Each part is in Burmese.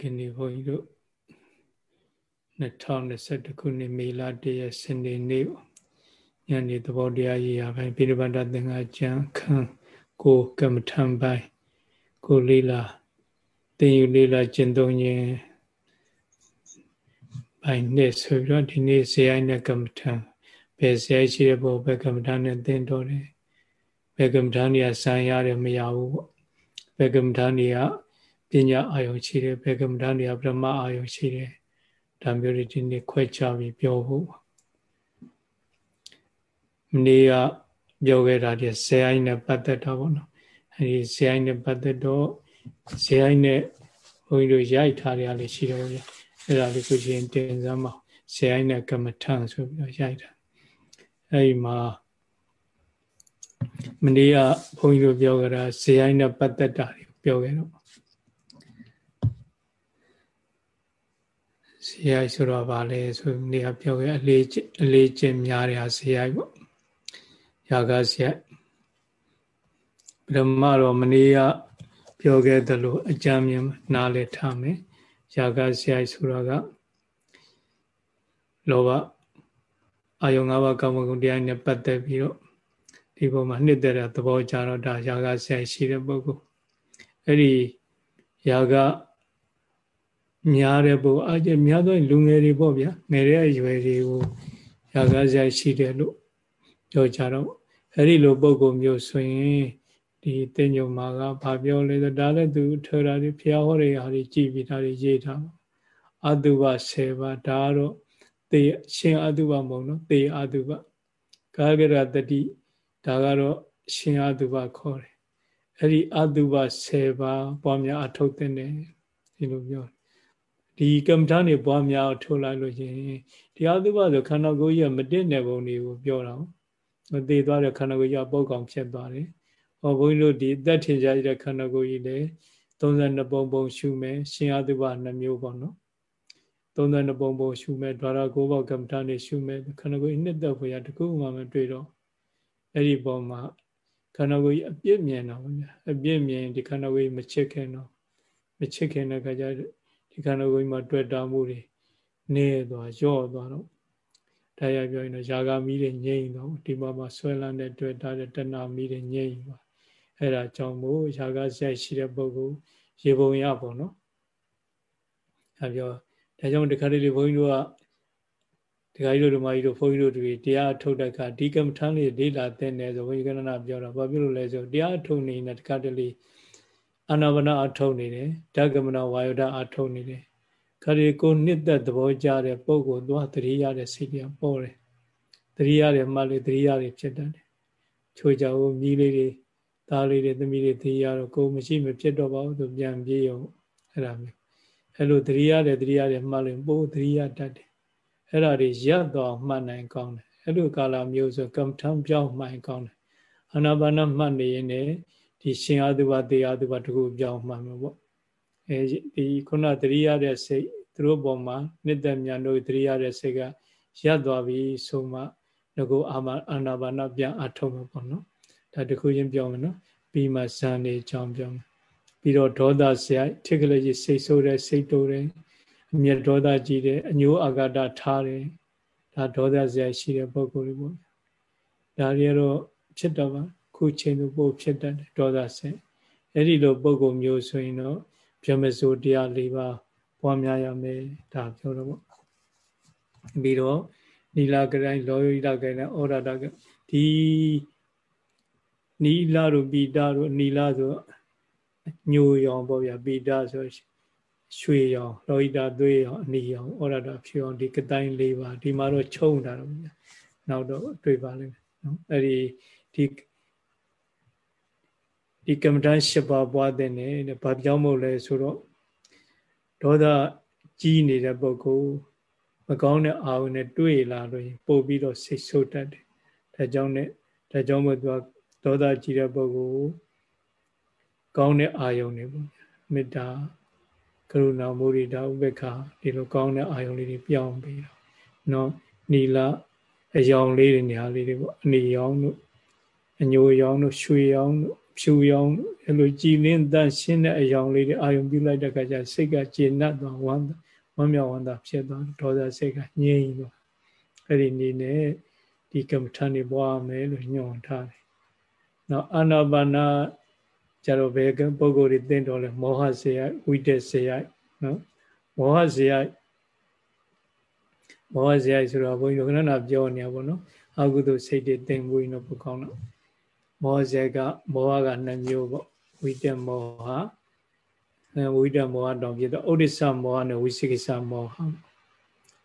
ကနေ့ဘုန်းကြီးတို့2021ခုနှစ်မေလ1ရက်စနေနေ့ညနေသဘောတရားရေးရပိုင်းပိဋကတ်သင်္ဃာကျမ်းခန်းကိုကမ္မထံပိုင်းကိုလေးလာသင်ယူလေးလာကျင့်သုံးခြင်းပိုင်းနဲ့ဆိုပြီးတော့ဒီနေ့ဇေယိုင်းနဲ့ကမ္မထံဘယ်ဇေယိုင်းရှိတဲ့ဘောဘယ်ကမ္မထံနဲ့သင်တော်တယ်ဘယ်ကမ္မထံနေရာဆံရတယ်မရဘူးပေါ့ဘယ်ကမ္မထံနေရာ ပညာအာယုံရှိတယ်ဘေကမ္မဋ္ဌာန်းတွေကပရမအာယုံရှိတယ်ဒါမျိုးတွေဒီနေ့ခွဲခြားပြီးပြောဖို့မနေ့ကပြောခဲ့တာဒီဇေအိုင်းနဲ့ပတ်သက်တာပေါ့နော်အဲဒီဇေအိုင်းနဲ့ပတ်သက်တော့ဇေအိုင်းနဲ့ဘုန်းကြီးတို့ရိုက်ထားရလေးရှိတယ်ဗျအဲ့ဒါလေးကိုရှင်တင်စမ်းပါဇေအိုင်းနဲ့ကမ္မထံဆိုပြီးတော့ရိုက်တာအဲဒီမှာမနေ့ကဘုန်းကြီးတို့ပြောကြတာဇေအိုင်းနဲ့ပတ်သက်တာပြောခဲ့တော့ ဇေယိုက်ဆိုတော့ဗာလဲဆိုနေရာပြောခဲ့အလေးအလေးကျင့်များတဲ့ဇေယိုက်ပေါ့ယာကဇေယိုက်ပရမတော့မနေ့ကပြောခဲ့သလိုအကြံဉာဏ်နားလည်ထားမယ်ယာကဇေယိုက်ဆိုတော့ကလောဘအာယုံ၅ပါးကာမဂုဏ်တရားနဲ့ပတ်သက်ပြီးတော့ဒီပုံမှာနှစ်သက်တဲ့သဘောကြတော့ဒါယာကဇေယိုက်ရှိတဲ့ပုဂ္ဂိုလ်အဲ့ဒီယာက များတဲ့ပုဂ္ဂိုလ်အကျများသောလူငယ်တွေပေါ့ဗျာငယ်တဲ့အရွယ်တွေကိုရာဂစရိုက်ရှိတယ်လို့ပြောကြတော့အဲ့ဒီလိုပုဂ္ဂိုလ်မျိုးဆိုရင်ဒီတင်ညုံမာကဘာပြောလဲဆိုဒါလည်းသူထော်တာဒီဖျားဟောတွေဟာတွေကြည်ပြီးဒါတွေရေးထားအတုပ10ပါးဒါကတော့သေရှင်အတုပမဟုတ်နော်သေအတုပကာဂရတတိဒါကတော့ရှင်အတုပခေါ်တယ်အဲ့ဒီအတုပ10ပါးပွားများအထုတ်တဲ့ဒီလိုပြောတယ် ဒီကမ္မထာနေပွားများထုတ်လိုက်လို့ရှင်တရားသူပဆိုခန္ဓာကိုယ်ကြီးကမတင့်တဲ့ပုံတွေကိုပြောတာမသေးသွားတဲ့ခန္ဓာကိုယ်ကြီးကပုတ်ကောင်ဖြစ်သွားတယ်။ဟောဘုန်းကြီးတို့ဒီအသက်ထင်ရှားတဲ့ခန္ဓာကိုယ်ကြီးလေ32ပုံပုံရှုမယ်ရှင်အသုဘ2မျိုးပေါ့နော်။32ပုံပုံရှုမယ်ဒွါရ9ဘောကမ္မထာနေရှုမယ်ခန္ဓာကိုယ်နှစ်သက်ဖွယ်ရတခုမှမတွေ့တော့အဲ့ဒီပုံမှာခန္ဓာကိုယ်ကြီးအပြစ်မြင်တော့ဗျာအပြစ်မြင်ဒီခန္ဓာကိုယ်ကြီးမချစ်ခင်တော့မချစ်ခင်တဲ့ခါကျ ဒီခန္ဓာကိုယ်ကြီးမှာတွေ့တာမှုတွေနေသွားရော့သွားတော့တရားပြောရင်တော့ຢာကမီးတွေငြိမ့်တော့ဒီမှာမှာဆွဲလန်းတဲ့တွေ့တာတဲ့တဏမီးတွေငြိမ့်ပါအဲ့ဒါကြောင့်မို့ຢာကဆက်ရှိတဲ့ပုဂ္ဂိုလ်ရေပုံရပေါ့နော်အဲပြောဒါကြောင့်ဒီခါလေးဘုန်းကြီးတို့ကဒီခါကြီးတို့ဓမ္မကြီးတို့ဘုန်းကြီးတို့တွေတရားထုတ်တဲ့အခါဒီကမ္မထမ်းလေးဒေလာတဲ့နေဆိုဘုန်းကြီးကနနာပြောတာဘာဖြစ်လို့လဲဆိုတရားထုတ်နေတဲ့ဒီခါတလေး အာနာပါနအထုတ်နေတယ်ဓကမနဝါယောဓအထုတ်နေတယ်ခရီကိုနှစ်သက်သဘောကြတဲ့ပုံကိုသွားတတိရတဲ့စိတ်ကပေါ်တယ်တတိရတဲ့မှလေးတတိရတွေဖြစ်တတ်တယ်ချိုးကြဖို့မြည်လေးတွေသားလေးတွေသမီးတွေတတိရတော့ကိုမရှိမဖြစ်တော့ပါဘူးသူပြန်ပြေးအောင်အဲ့ဒါမျိုးအဲ့လိုတတိရတဲ့တတိရတဲ့မှလေးပို့တတိရတတ်တယ်အဲ့ဒါတွေရပ်တော့မှတ်နိုင်ကောင်းတယ်အဲ့လိုကာလမျိုးဆိုကမ္မထံပြောင်းမှန်ကောင်းတယ်အာနာပါနမှတ်နေရင်လည်း ဒီရှင်အာသုဘတေအာသုဘတခုပြောင်းမှမှာပေါ့အဲဒီခုနတရိရတဲ့စိတ်သူတို့ပေါ်မှာနှစ်သက်မြန်တို့တရိရတဲ့စိတ်ကရပ်သွားပြီဆိုမှငကိုအာမအာနာပါနပြန်အထုတ်မှာပေါ့နော်ဒါတခုချင်းပြောမယ်နော်ပြီးမှဇန်နေကြောင်းပြောမယ်ပြီးတော့ဒေါသဆရာထိကလေးကြီးစိတ်ဆိုးတဲ့စိတ်တိုးတယ်အမျက်ဒေါသကြီးတယ်အညိုးအာဂတထားတယ်ဒါဒေါသဆရာရှိတဲ့ပုံကိုယ်တွေပေါ့ဒါတွေကတော့ဖြစ်တော့ပါ ခုချိန်လိုပို့ဖြစ်တတ်တယ်ဒေါသဆင်အဲ့ဒီလိုပုံကုမျိုးဆိုရင်တော့ဗြဟ္မစိုးတရား၄ပါးပွားများရမယ်ဒါပြောတော့ပေါ့ပြီးတော့နီလာကရိုင်းလောယိတကရိုင်းဩရတကဒီနီလာတို့ပိတာတို့နီလာဆိုညိုရောင်ပေါ့ဗျာပိတာဆိုရွှေရောင်လောဟိတသွေးရောင်အနီရောင်ဩရတဖြူအောင်ဒီကတိုင်း၄ပါးဒီမှာတော့ချုံတာတော့ဗျာနောက်တော့တွေ့ပါလိမ့်မယ်နော်အဲ့ဒီဒီ ဒီကမ္မဋ္ဌာန်း၈ပါးပွားတဲ့နဲ့ဘာပြောင်းမို့လဲဆိုတော့ဒေါသကြီးနေတဲ့ပုဂ္ဂိုလ်မကောင်းတဲ့အာရုံနဲ့တွေ့လာလို့ပို့ပြီးတော့စိတ်ဆိုးတတ်တယ်ဒါကြောင့်နဲ့ဒါကြောင့်မို့သူကဒေါသကြီးတဲ့ပုဂ္ဂိုလ်ကောင်းတဲ့အာယုံတွေပေါ့မေတ္တာကရုဏာမုဒိတာဥပေက္ခဒီလိုကောင်းတဲ့အာယုံလေးတွေပြောင်းပြီးတော့နော်နီလာအယောင်လေးတွေနေရာလေးတွေပေါ့အနီယောင်တို့အညိုရောင်တို့ရွှေရောင်တို့ ဖြူရောင်အဲ့လိုကြည်လင်းတန့်ရှင်းတဲ့အယောင်လေးတွေအာယုံပြုလိုက်တဲ့အခါကျစိတ်ကကျေနပ်သွားဝမ်းဝမ်းမြောက်ဝမ်းသာဖြစ်သွားဒေါသစိတ်ကငြိမ်သွားအဲ့ဒီနေနဲ့ဒီကမ္မထာနေပွားမယ်လို့ညွှန်ထားတယ်။နောက်အာနာပါနာကျတော့ဘယ်ပုဂ္ဂိုလ်တွေသိတော့လဲမောဟစေယဝိတက်စေယနော်မောဟစေယမောဟစေယဆိုတော့ဘုန်းကြီးတို့ခဏခဏပြောနေရပါတော့အကုသိုလ်စိတ်တွေသိမ့်ဘူးနော်ပကောင်းတော့ မောဟစေကမောဟကနှစ်မျိုးပေါ့ဝိတက်မောဟအဲဝိတက်မောဟတောင်ပြတော့ဥဒိစ္စမောဟနဲ့ဝိသိကိစ္စမောဟ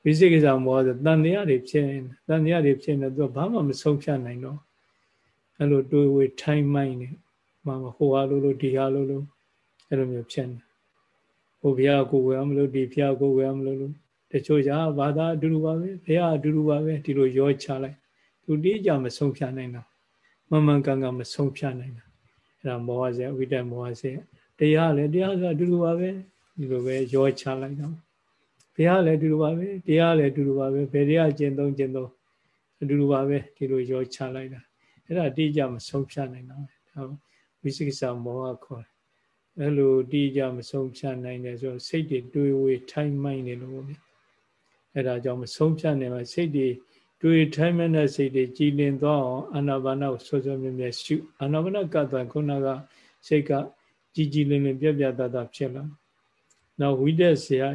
ဝိသိကိစ္စမောဟဆိုတန်တရားတွေဖြစ်နေတန်တရားတွေဖြစ်နေတော့ဘာမှမဆုံးဖြတ်နိုင်တော့အဲ့လိုတွေးဝေထိုင်းမိုင်းနေမှမဟိုဟာလို့လို့ဒီဟာလို့လို့အဲ့လိုမျိုးဖြစ်နေဟိုဘုရားကိုဝယ်မလို့ဒီဘုရားကိုဝယ်မလို့လို့တချို့じゃဘာသာအတူတူပါပဲဘုရားအတူတူပါပဲဒီလိုရောချလိုက်သူတိကြမဆုံးဖြတ်နိုင်တော့ မမှန်ကန်ကန်မဆုံးဖြတ်နိုင်တာအဲ့ဒါမောဟစေဝိတ္တမောဟစေတရားလည်းတရားဆိုအတူတူပါပဲဒီလိုပဲရောချလိုက်တော့ဘုရားလည်းအတူတူပါပဲတရားလည်းအတူတူပါပဲဘယ်တရားကျင့်သုံးကျင့်သုံးအတူတူပါပဲဒီလိုရောချလိုက်တာအဲ့ဒါတိကြမဆုံးဖြတ်နိုင်တော့ဟုတ်ဝိသိကိစ္စမောဟခေါ်တယ်အဲ့လိုတိကြမဆုံးဖြတ်နိုင်တယ်ဆိုစိတ်တွေတွေးဝေးထိုင်းမိုင်းနေလို့ပေါ့ဗျအဲ့ဒါကြောင့်မဆုံးဖြတ်နိုင်မှာစိတ်တွေ တွေးထိုင်းမဲ့တဲ့စိတ်တွေကြည်လင်သွားအောင်အာနာပါနကိုဆွဆွမြဲမြဲရှုအာနာပါနကတ်သွားခုနကစိတ်ကကြည်ကြည်လင်လင်ပြပြတတ်တာဖြစ်လာနောက်ဝိတက်ဆရာ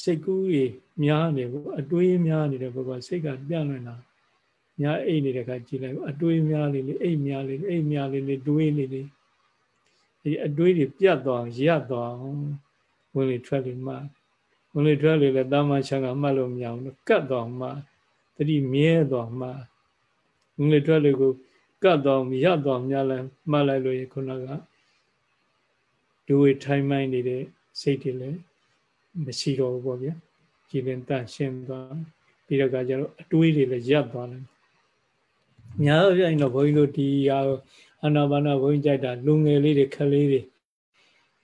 စိတ်ကူးတွေများနေဘူးအတွေးများနေတဲ့ဘက်ကစိတ်ကပြန့်လွင်တာညာအိတ်နေတဲ့ခါကြည့်လိုက်အတွေးများလေးလေးအိတ်များလေးအိတ်များလေးလေးတွေးလေးလေးဒီအတွေးတွေပြတ်သွားရပ်သွားဝင်လေထွက်လေမှဝင်လေထွက်လေလည်းတာမန်ချံကမှတ်လို့မရဘူးကတ်သွားမှ တတိမြဲသွားမှဝင်လေထွက်လေကိုကတ်သွားမြတ်သွားမြလဲမှတ်လိုက်လို့ရခုနကဒူဝေထိုင်းမိုင်းနေတဲ့စိတ်တွေလည်းမရှိတော့ဘူးပေါ့ဗျာကြည်လင်တန့်ရှင်းသွားပြီးတော့ကကျတော့အတွေးတွေလည်းရပ်သွားတယ်များတော့ပြရင်တော့ဘုန်းကြီးတို့ဒီဟာအာနာပါနာဘုန်းကြီးကြိုက်တာလူငယ်လေးတွေခလေးတွေ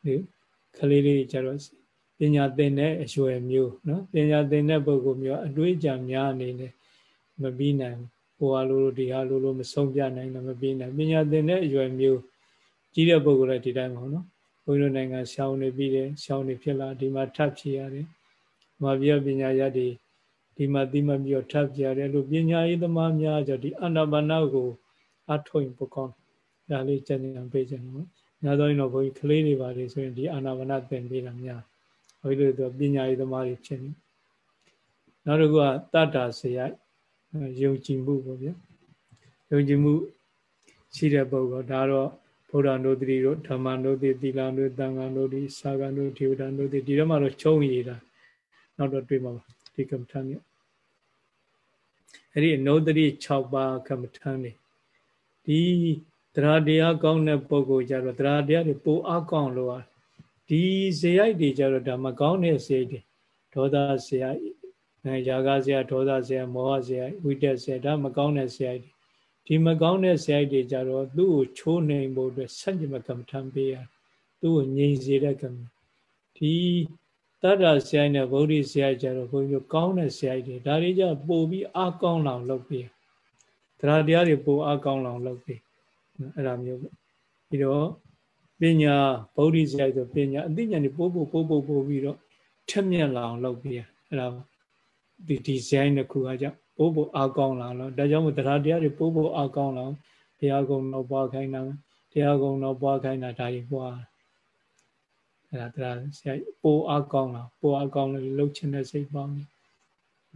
ဒီခလေးလေးကြတော့ပညာသင်တဲ့အရွယ်မျိုးနော်ပညာသင်တဲ့ပုဂ္ဂိုလ်မျိုးအတွေးကြံများအနေနဲ့ မပြီးနိုင်ဟိုဟာလိုလိုဒီဟာလိုလိုမဆုံးပြနိုင်လည်းမပြီးနိုင်ပညာသင်တဲ့အရွယ်မျိုးကြီးတဲ့ပုဂ္ဂိုလ်လည်းဒီတိုင်းမဟုတ်နော်ဘုန်းကြီးတို့နိုင်ငံရှောင်းနေပြီးတယ်ရှောင်းနေဖြစ်လာဒီမှာထပ်ဖြစ်ရတယ်။မာပြပညာရည်တွေဒီမှာတိမပြီးတော့ထပ်ပြရတယ်လို့ပညာရေးသမားများကြဒီအနာဘာနာကိုအထုံပကောင်းဒါလေးကြံကြံပေးခြင်းနော်။ညာတော့ရင်တော့ဘုန်းကြီးကလေးတွေပါလေဆိုရင်ဒီအနာဘာနာသင်ပေးတာများ။ဘုန်းကြီးတို့ကပညာရေးသမားတွေဖြစ်နေ။နောက်တစ်ခုကတတ္တာစရိုက် ယုံကြည်မှုပေါ့ဗျာ။ယုံကြည်မှုရှိတဲ့ပုဂ္ဂိုလ်ဒါတော့ဗုဒ္ဓနုတ္တိတို့ဓမ္မနုတ္တိသီလနုတ္တန်ဃနုတ္တိသာဂနုတ္တိဝဒနုတ္တိဒီတော့မှတော့ချုံရည်တာနောက်တော့တွေ့မှာပါဒီကမ္မထမ်းမြတ်အဲ့ဒီနုတ္တိ6ပါးကမ္မထမ်းနေဒီတရားတရားကောင်းတဲ့ပုဂ္ဂိုလ်ကြတော့တရားတရားတွေပိုအားကောင်းလို့ဒီဇေယိုက်တွေကြတော့ဒါမကောင်းတဲ့ဇေယိုက်တွေဒေါသဇေယိုက် အဲယာဂဇေယိုက်ဒေါသဇေယိုက်မောဟဇေယိုက်ဝိတက်ဇေယိုက်ဒါမကောင်းတဲ့ဇေယိုက်တွေဒီမကောင်းတဲ့ဇယိုက်တွေကြတော့သူ့ကိုချိုးနှိမ်ဖို့အတွက်ဆန့်ကျင်ဘက်ကမ္မထံပေးရသူ့ကိုငြိမ်စေတဲ့ကံဒီတတ္တဇယိုက်နဲ့ဗုဒ္ဓဇယိုက်ကြတော့ဘုန်းကြီးကောင်းတဲ့ဇယိုက်တွေဒါတွေကြပို့ပြီးအားကောင်းလောင်လုပ်ပေးတရားတရားတွေပို့အားကောင်းလောင်လုပ်ပေးအဲ့ဒါမျိုးပေါ့ပြီးတော့ပညာဗုဒ္ဓဇယိုက်ဆိုပညာအသိဉာဏ်တွေပို့ပို့ပို့ပို့ပို့ပြီးတော့ထက်မြက်လောင်လုပ်ပေးအဲ့ဒါဒီ ဒီဇိုင်းတစ်ခုကကြောင့်ပို့ဖို့အားကောင်းလာတော့ဒါကြောင့်မို့တရားတရားတွေပို့ဖို့အားကောင်းလာတရားကုံတော့ပွားခိုင်းတာတရားကုံတော့ပွားခိုင်းတာဒါကြီးပွားအဲ့ဒါတရားဆရာပို့အားကောင်းလာပို့အားကောင်းလို့လှုပ်ချင်တဲ့စိတ်ပေါင်း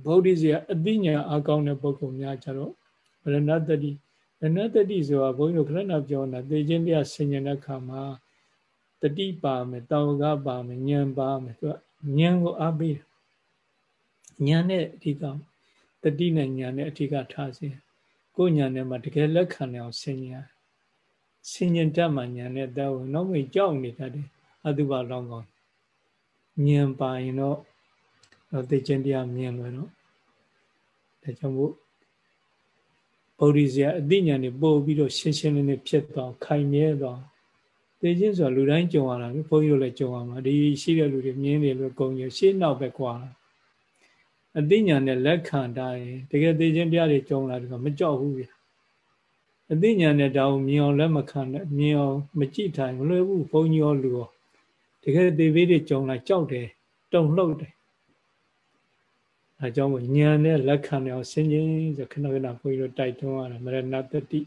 ဗုဒ္ဓဇီအသိဉာဏ်အားကောင်းတဲ့ပုဂ္ဂိုလ်များကြတော့ဗရဏတတိဗရဏတတိဆိုတာဘုန်းကြီးတို့ခရဏပြောတာသိချင်းတရားဆင်ញင်တဲ့အခါမှာတတိပါမယ်တောဝကပါမယ်ဉာဏ်ပါမယ်သူကဉာဏ်ကိုအားပေးဉာ ဏ်နဲ့အဓိကတတိနဲ့ညာနဲ့အထီးကထားစေကိုညာနဲ့မှတကယ်လက်ခံနေအောင်ဆင်ညာဆင်ញင်တတ်မှညာနဲ့တောင်းနောက်မှကြောက်နေတတ်တယ်အတုပလောင်းကောင်းဉာဏ်ပါရင်တော့တော့သိချင်းတရားမြင်လို့တော့ဒါကြောင့်မို့ဗုဒ္ဓဇာအသိဉာဏ်တွေပို့ပြီးတော့ရှင်းရှင်းလင်းလင်းဖြစ်သွားခိုင်မြဲသွားသိချင်းဆိုတာလူတိုင်းကြုံရတာဘုန်းကြီးတို့လည်းကြုံရမှာဒီရှိတဲ့လူတွေမြင်တယ်လို့ကုန်ရရှင်းနောက်ပဲကွာတာ အသိဉာဏ်နဲ့လက်ခံတာရင်တကယ်သိချင်းတရားတွေကြုံလာတယ်ကမကြောက်ဘူးဗျအသိဉာဏ်နဲ့ဒါကိုမြင်အောင်လက်မခံနဲ့မြင်အောင်မကြည့်ထိုင်မလွယ်ဘူးဘုန်းကြီးရောလူရောတကယ်သေဘေးတွေကြုံလာကြောက်တယ်တုံလှုပ်တယ်အဲကြောင့်ဉာဏ်နဲ့လက်ခံအောင်ဆင်ခြင်ဆိုခဏခဏဘုန်းကြီးတို့တိုက်တွန်းရတာမရဏတတိ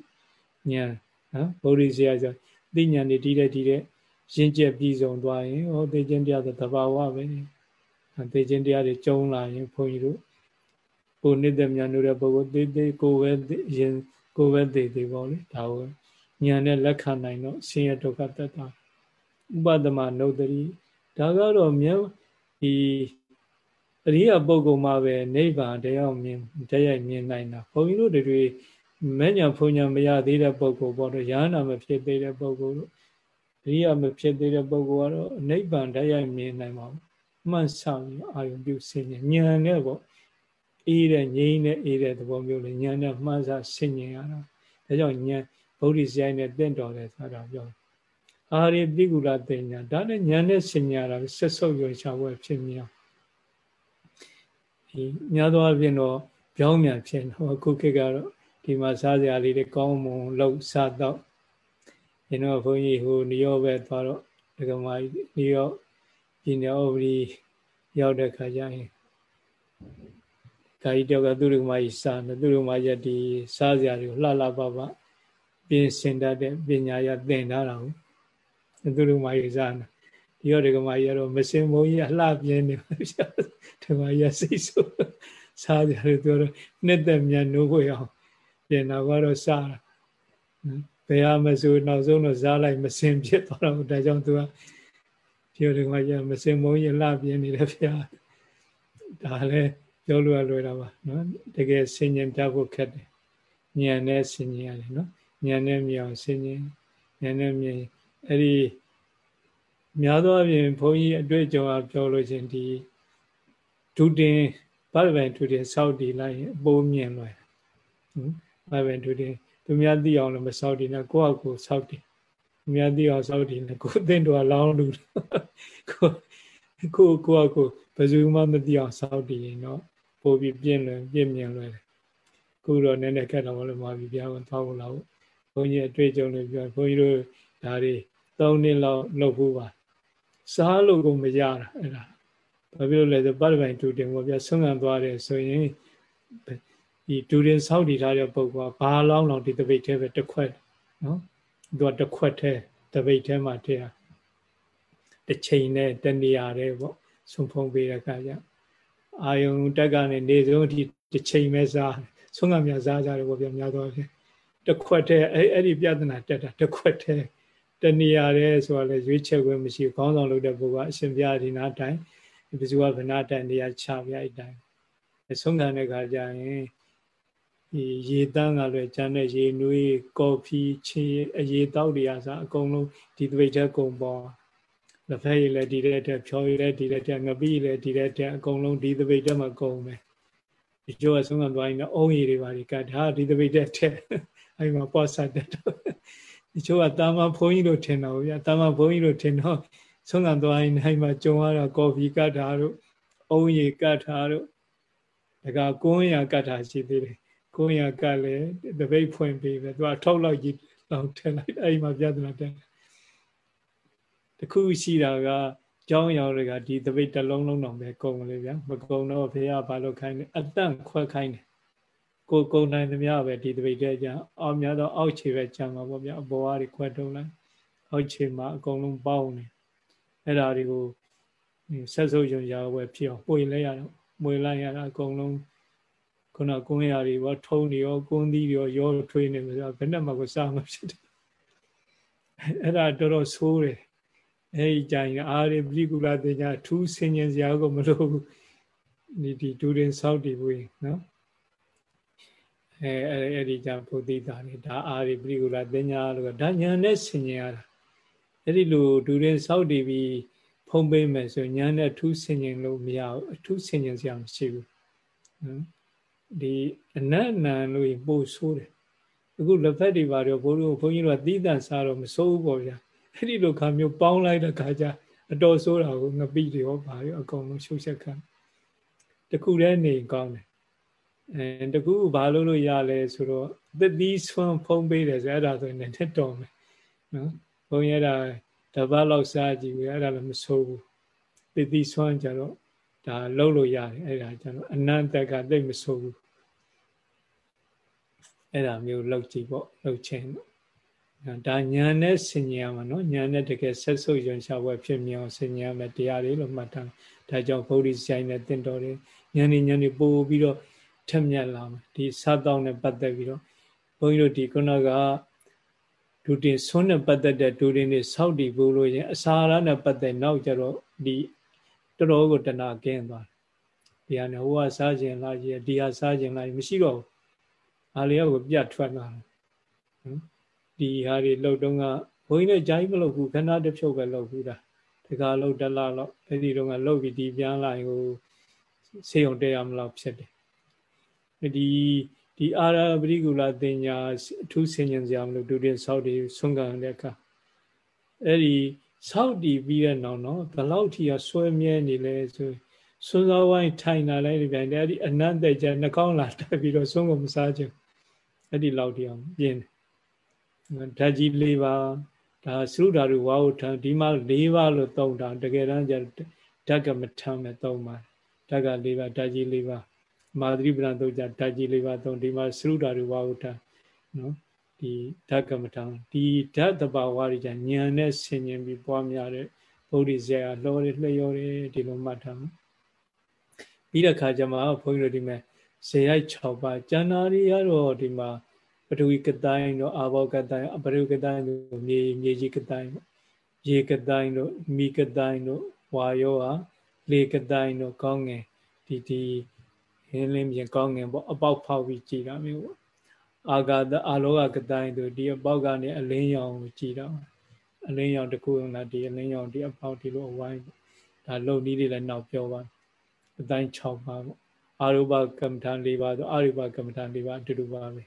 ဉာဏ်နော်ဗုဒ္ဓဆရာဆိုသိဉာဏ်တွေတီးတဲ့တီးတဲ့ရင့်ကျက်ပြီးဆုံးသွားရင်ဟောသိခြင်းတရားသဘာဝပဲ သိခြင်းတရားတွေကျုံလာရင်ဘုန်းကြီးတို့ကိုနှစ်သက်မြန်လို့တဲ့ပုဂ္ဂိုလ်သေးသေးကိုပဲရင်ကိုပဲသေးသေးပေါ့လေဒါကိုညာနဲ့လက်ခံနိုင်တော့ဆင်းရဲဒုက္ခတတ်တာဥပဒမနုဒတိဒါကတော့မြတ်ဒီအရိယပုဂ္ဂိုလ်မှာပဲနိဗ္ဗာန်တရားမြင်တရားမြင်နိုင်တာဘုန်းကြီးတို့တွေမဲ့ညာဖုန်ညာမရသေးတဲ့ပုဂ္ဂိုလ်ပေါ့တော့ရဟနာမဖြစ်သေးတဲ့ပုဂ္ဂိုလ်တို့အရိယမဖြစ်သေးတဲ့ပုဂ္ဂိုလ်ကတော့နိဗ္ဗာန်တရားမြင်နိုင်ပါဘူး မှန်ဆောင်အာယုံပြုစင်ညာဉာဏ်နဲ့ပေါ့အေးတဲ့ငြိမ်းတဲ့အေးတဲ့သဘောမျိုးလေဉာဏ်နဲ့မှန်းစားဆင်ញင်ရတာဒါကြောင့်ဉာဏ်ဗုဒ္ဓဆရာနဲ့တင့်တော်တယ်ဆိုတာပြောအာရိပိကုလတင်ညာဒါနဲ့ဉာဏ်နဲ့ဆင်ញင်ရတာဆက်ဆုပ်ရွယ်ချဝဲဖြစ်မြောင်ဒီများသောအားဖြင့်တော့ပြောင်းမြန်ဖြစ်တော့အခုခေတ်ကတော့ဒီမှာစားစရာလေးတွေကောင်းမွန်လို့စားတော့ဒီတော့ဘုန်းကြီးဟိုနယောပဲသွားတော့ဒကမာကြီးနယော ပြည်နယ်ဥပဒေရောက်တဲ့ခါကျရင်ခါကြီးတယောက်ကသူ့လူမကြီးစားတယ်သူ့လူမကြီးဒီစားစရာတွေကိုလှလှပပပြင်ဆင်တတ်တဲ့ပညာရသင်ထားတာကိုသူ့လူမကြီးစားတယ်ဒီတော့ဒီကမကြီးကတော့မစင်မုံကြီးအလှပြင်းနေပါဗျာဒီမကြီးစိတ်ဆိုးစားကြတယ်သူတော့နှစ်သက်မြန်နိုးခွေအောင်ပြင်တော့ကတော့စားတာဘယ်ဟာမဆိုနောက်ဆုံးတော့စားလိုက်မစင်ဖြစ်သွားတော့ဒါကြောင့်သူက ဒီတော့ဒီကမကြီးမစင်မုံကြီးလှပြင်းနေတယ်ဗျာဒါလည်းပြောလို့လွယ်တာပါနော်တကယ်ဆင်ញင်ပြဖို့ခက်တယ်ဉာဏ်နဲ့ဆင်ញင်ရတယ်နော်ဉာဏ်နဲ့မြင်အောင်ဆင်ញင်ဉာဏ်နဲ့မြင်အဲ့ဒီများသောအားဖြင့်ဘုန်းကြီးအတွေ့အကြုံအပြောလို့ချင်းဒီဒုတင်ဗတ်ပိုင်ဒုတင်စောက်တည်လိုက်ရင်အပိုးမြင်လွယ်ဗတ်ပိုင်ဒုတင်သူများသိအောင်လည်းမစောက်တည်နဲ့ကိုယ့်အကိုစောက်တည် သူများသိအောင်စောက်တည်နဲ့ကိုယ်အသိတော်လောင်းလူကိုကိုကိုယ့်အကိုဘယ်သူမှမသိအောင်စောက်တည်ရင်တော့ပို့ပြီးပြင်းလွယ်ပြင်းမြင်လွယ်တယ်ခုတော့နည်းနည်းခက်တော့လည်းမှာပြီးပြားဝင်သွားဖို့လောက်ဘုန်းကြီးအတွေ့အကြုံတွေပြောဘုန်းကြီးတို့ဒါတွေ၃နှစ်လောက်လုပ်ဖို့ပါစားလို့ကိုမရတာအဲ့ဒါဘာဖြစ်လို့လဲဆိုပတ်ပိုင်တူတင်ပေါ့ဗျဆုံးခံသွားတယ်ဆိုရင်ဒီတူတင်စောက်တည်ထားတဲ့ပုံကဘာလောင်းလောင်ဒီတပိတ်သေးပဲတစ်ခွက်နော် သူကတစ်ခွက်သေးတပိတ်သေးမှာတည်းတစ်ချိန်နဲ့တနေရာတည်းပေါ့ဆုံးဖုံးပေးတဲ့အခါကျအာယုံတက်ကနေနေစုံအထိတစ်ချိန်ပဲစားဆုံးကမြစားကြတယ်ပေါ့ဗျများတော့ဖြင့်တစ်ခွက်တည်းအဲ့အဲ့ဒီပြဿနာတက်တာတစ်ခွက်တည်းတနေရာတည်းဆိုတာလေရွေးချက်ခွင့်မရှိခေါင်းဆောင်လုပ်တဲ့ပုဂ္ဂိုလ်ကအရှင်ပြဒီနာတိုင်းဘယ်သူကဗနာတိုင်နေရာချပြအဲ့တိုင်းဆုံးခံတဲ့ခါကျရင်ဒီ ရေတန်းကလည်းကျန်တဲ့ရေနွေးကော်ဖီချင်းအရေတောက်တွေအစားအကုန်လုံးဒီသပိတ်ချက်ကုန်ပေါ်လက်ဖက်ရည်လည်းဒီတဲ့တက်ဖြောရည်လည်းဒီတဲ့တက်ငပိလည်းဒီတဲ့တက်အကုန်လုံးဒီသပိတ်တက်မှာကုန်မယ်ဒီကျိုးအဆုံးကသွားရင်အုံးရည်တွေပါဒီကဒါဒီသပိတ်တက်တက်အဲဒီမှာပေါ့ဆတ်တက်တော့ဒီကျိုးကတာမဖုန်းကြီးလို့ထင်တော့ဗျာတာမဖုန်းကြီးလို့ထင်တော့ဆုံးကသွားရင်အဲဒီမှာကြုံရတာကော်ဖီကတ်တာတို့အုံးရည်ကတ်တာတို့ဒါကကိုင်းရကတ်တာရှိသေးတယ် ကိုင်းရကတ်လည်းသပိတ်ဖွင့်ပေးပဲသူကထောက်လောက်ကြီးလောက်ထည့်လိုက်အဲဒီမှာပြဿနာတက်တခုရှိတာကကြောင်းရောင်တွေကဒီတပိတ်တစ်လုံးလုံးတော့ပဲကုန်လေဗျာမကုန်တော့ဖေကဘာလို့ခိုင်းလဲအတန့်ခွဲခိုင်းတယ်ကိုကုန်နိုင်သမျှပဲဒီတပိတ်တဲ့ကြအောင်များတော့အောက်ခြေပဲကြံမှာပေါ့ဗျာအပေါ်အားတွေခွဲတုံးလိုက်အောက်ခြေမှာအကုန်လုံးပေါင်းနေအဲ့ဒါတွေကိုဆက်စုပ်ယုံရဝဲဖြစ်အောင်ပွေလဲရတော့မွေလိုက်ရတာအကုန်လုံး ခုနကုန်းရတွေရောထုံးတွေရောကုန်းသီးတွေရောရောထွေးနေမှာဘယ်နဲ့မှကိုစားမဖြစ်တယ်အဲ့ဒါတော်တော်ဆိုးတယ်အဲဒီကြရင်အာရိပရိကုလတင်ညာထူးဆင်ញင်စရာကိုမလိုဘူးဒီဒီဒူရင်ဆောက်တည်ဘူးနော်အဲအဲ့ဒီကြဘုဒ္ဓတာနေဒါအာရိပရိကုလတင်ညာလို့ဒါညာနဲ့ဆင်ញင်ရတာအဲ့ဒီလိုဒူရင်ဆောက်တည်ပြီးဖုံးပေးမယ်ဆိုညာနဲ့ထူးဆင်ញင်လို့မရဘူးအထူးဆင်ញင်စရာမရှိဘူးနော် ဒီအနတ်နံလို့ပို့ဆိုးတယ်အခုလက်ဖက်တွေပါတော့ဘိုးတို့ဘုန်းကြီးတို့ကသီးသန့်စားတော့မစိုးဘူးပေါ့ဗျာအဲ့ဒီလိုခါမျိုးပေါင်းလိုက်တဲ့ခါကျအတော်ဆိုးတာကိုငပိတွေရောပါရောအကုန်လုံးရှုပ်ချက်ခံတခုတည်းနေကောင်းတယ်အဲတကူဘာလို့လို့ရလဲဆိုတော့သတိဆွမ်းဖုံးပေးတယ်ဆိုအဲ့ဒါဆိုရင်လည်းတော်မယ်နော်ဘုန်းကြီးအဲ့ဒါတပတ်လောက်စားကြည့်ပြီအဲ့ဒါလည်းမဆိုးဘူးသတိဆွမ်းကြတော့ ဒါလှုပ်လို့ရတယ်အဲ့ဒါကျတော့အနန္တကသိမဆိုးဘူးအဲ့ဒါမျိုးလှုပ်ကြည့်ပေါ့လှုပ်ခြင်းဒါညာနဲ့ဆင်ញရမှာနော်ညာနဲ့တကယ်ဆက်ဆုပ်ရွံရှာပွဲဖြစ်မြောင်ဆင်ញရမယ်တရားတွေလို့မှတ်ထားဒါကြောင့်ဗုဒ္ဓဆိုင်နဲ့တင့်တော်တယ်ညာနေညာနေပို့ပြီးတော့ထက်မြက်လာမယ်ဒီစားတောင်းနဲ့ပတ်သက်ပြီးတော့ဘုန်းကြီးတို့ဒီခုနကဒုတင်ဆွန်းနဲ့ပတ်သက်တဲ့ဒုတင်တွေစောက်တည်ဖို့လို့ရင်အစာရနဲ့ပတ်သက်နောက်ကြတော့ဒီ တော်တော်ကိုတဏှာကင်းသွားတယ်ဒီဟာနဲ့ဟိုကစားခြင်းလားကြီးဒီဟာစားခြင်းလားမရှိတော့ဘူးအားလျောက်ကိုပြတ်ထွက်လာတယ်နော်ဒီဟာတွေလှုပ်တော့ကဘုန်းကြီးနဲ့ဂျိုင်းမလုပ်ဘူးခဏတစ်ဖြုတ်ပဲလုပ်ဘူးတာဒီကလှုပ်တလားတော့အဲ့ဒီတော့ကလှုပ်ပြီးဒီပြန်လာရင်ဟိုဆေးုံတက်ရမလို့ဖြစ်တယ်ဒီဒီအာရပရိကူလာတင်ညာအထူးဆင်ញင်စရာမလိုဒုတိယဆောက်တီဆုံးကန်တဲ့အခါအဲ့ဒီ ဆောက်တီပြီးတဲ့နောက်နော်ဘလောက်ထီကဆွဲမြဲနေလဲဆိုစွန်းစောဝိုင်းထိုင်လာလိုက်ဒီပြန်အဲ့ဒီအနတ်တဲ့ကျနှကောင်းလာတက်ပြီးတော့ဆုံးကုန်မစားချင်အဲ့ဒီလောက်တီအောင်ပြင်းတယ်ဓာတ်ကြီး၄ပါးဒါသုဒ္ဓါရုဝါဟုထံဒီမှာ၄ပါးလို့သုံးတာတကယ်တမ်းကျဓာတ်ကမထမ်းမဲ့သုံးပါဓာတ်က၄ပါးဓာတ်ကြီး၄ပါးမာသရိပဏသုတ်ကြဓာတ်ကြီး၄ပါးသုံးဒီမှာသုဒ္ဓါရုဝါဟုထံနော် ဒီဓာတ်ကမထမ်းဒီဓာတ်တဘာဝတွေကြညံနဲ့ဆင်ញင်ပြီးပွားများတဲ့ဗုဒ္ဓဇေယလှော်ရလျော်ရဒီလိုမှတ်ထားမှာပြီးတဲ့ခါကျမှဘုန်းကြီးတို့ဒီမှာဇေယိုက်6ပါးကျန်တာတွေကတော့ဒီမှာပထဝီကတိုင်းတို့အာဘောကတိုင်းပထဝီကတိုင်းတို့မြေမြေကြီးကတိုင်းတို့ရေကတိုင်းတို့မိကတိုင်းတို့ဝါယောဟာလေကတိုင်းတို့ကောင်းငယ်ဒီဒီဟင်းလင်းပြင်ကောင်းငယ်ပေါ့အပေါက်ဖောက်ပြီးကြည်တာမျိုးပေါ့ အာဂတအာလောကကတိုင်းတို့ဒီအပေါက်ကနေအလင်းရောင်ကိုကြည်တာအလင်းရောင်တစ်ခုလားဒီအလင်းရောင်ဒီအပေါက်ဒီလိုအဝိုင်းဒါလုံနည်းတွေလည်းနောက်ပြောပါအတိုင်း6ပါပေါ့အာရုပကမ္မထာ၄ပါးဆိုအာရုပကမ္မထာ၄ပါးအတူတူပါပဲ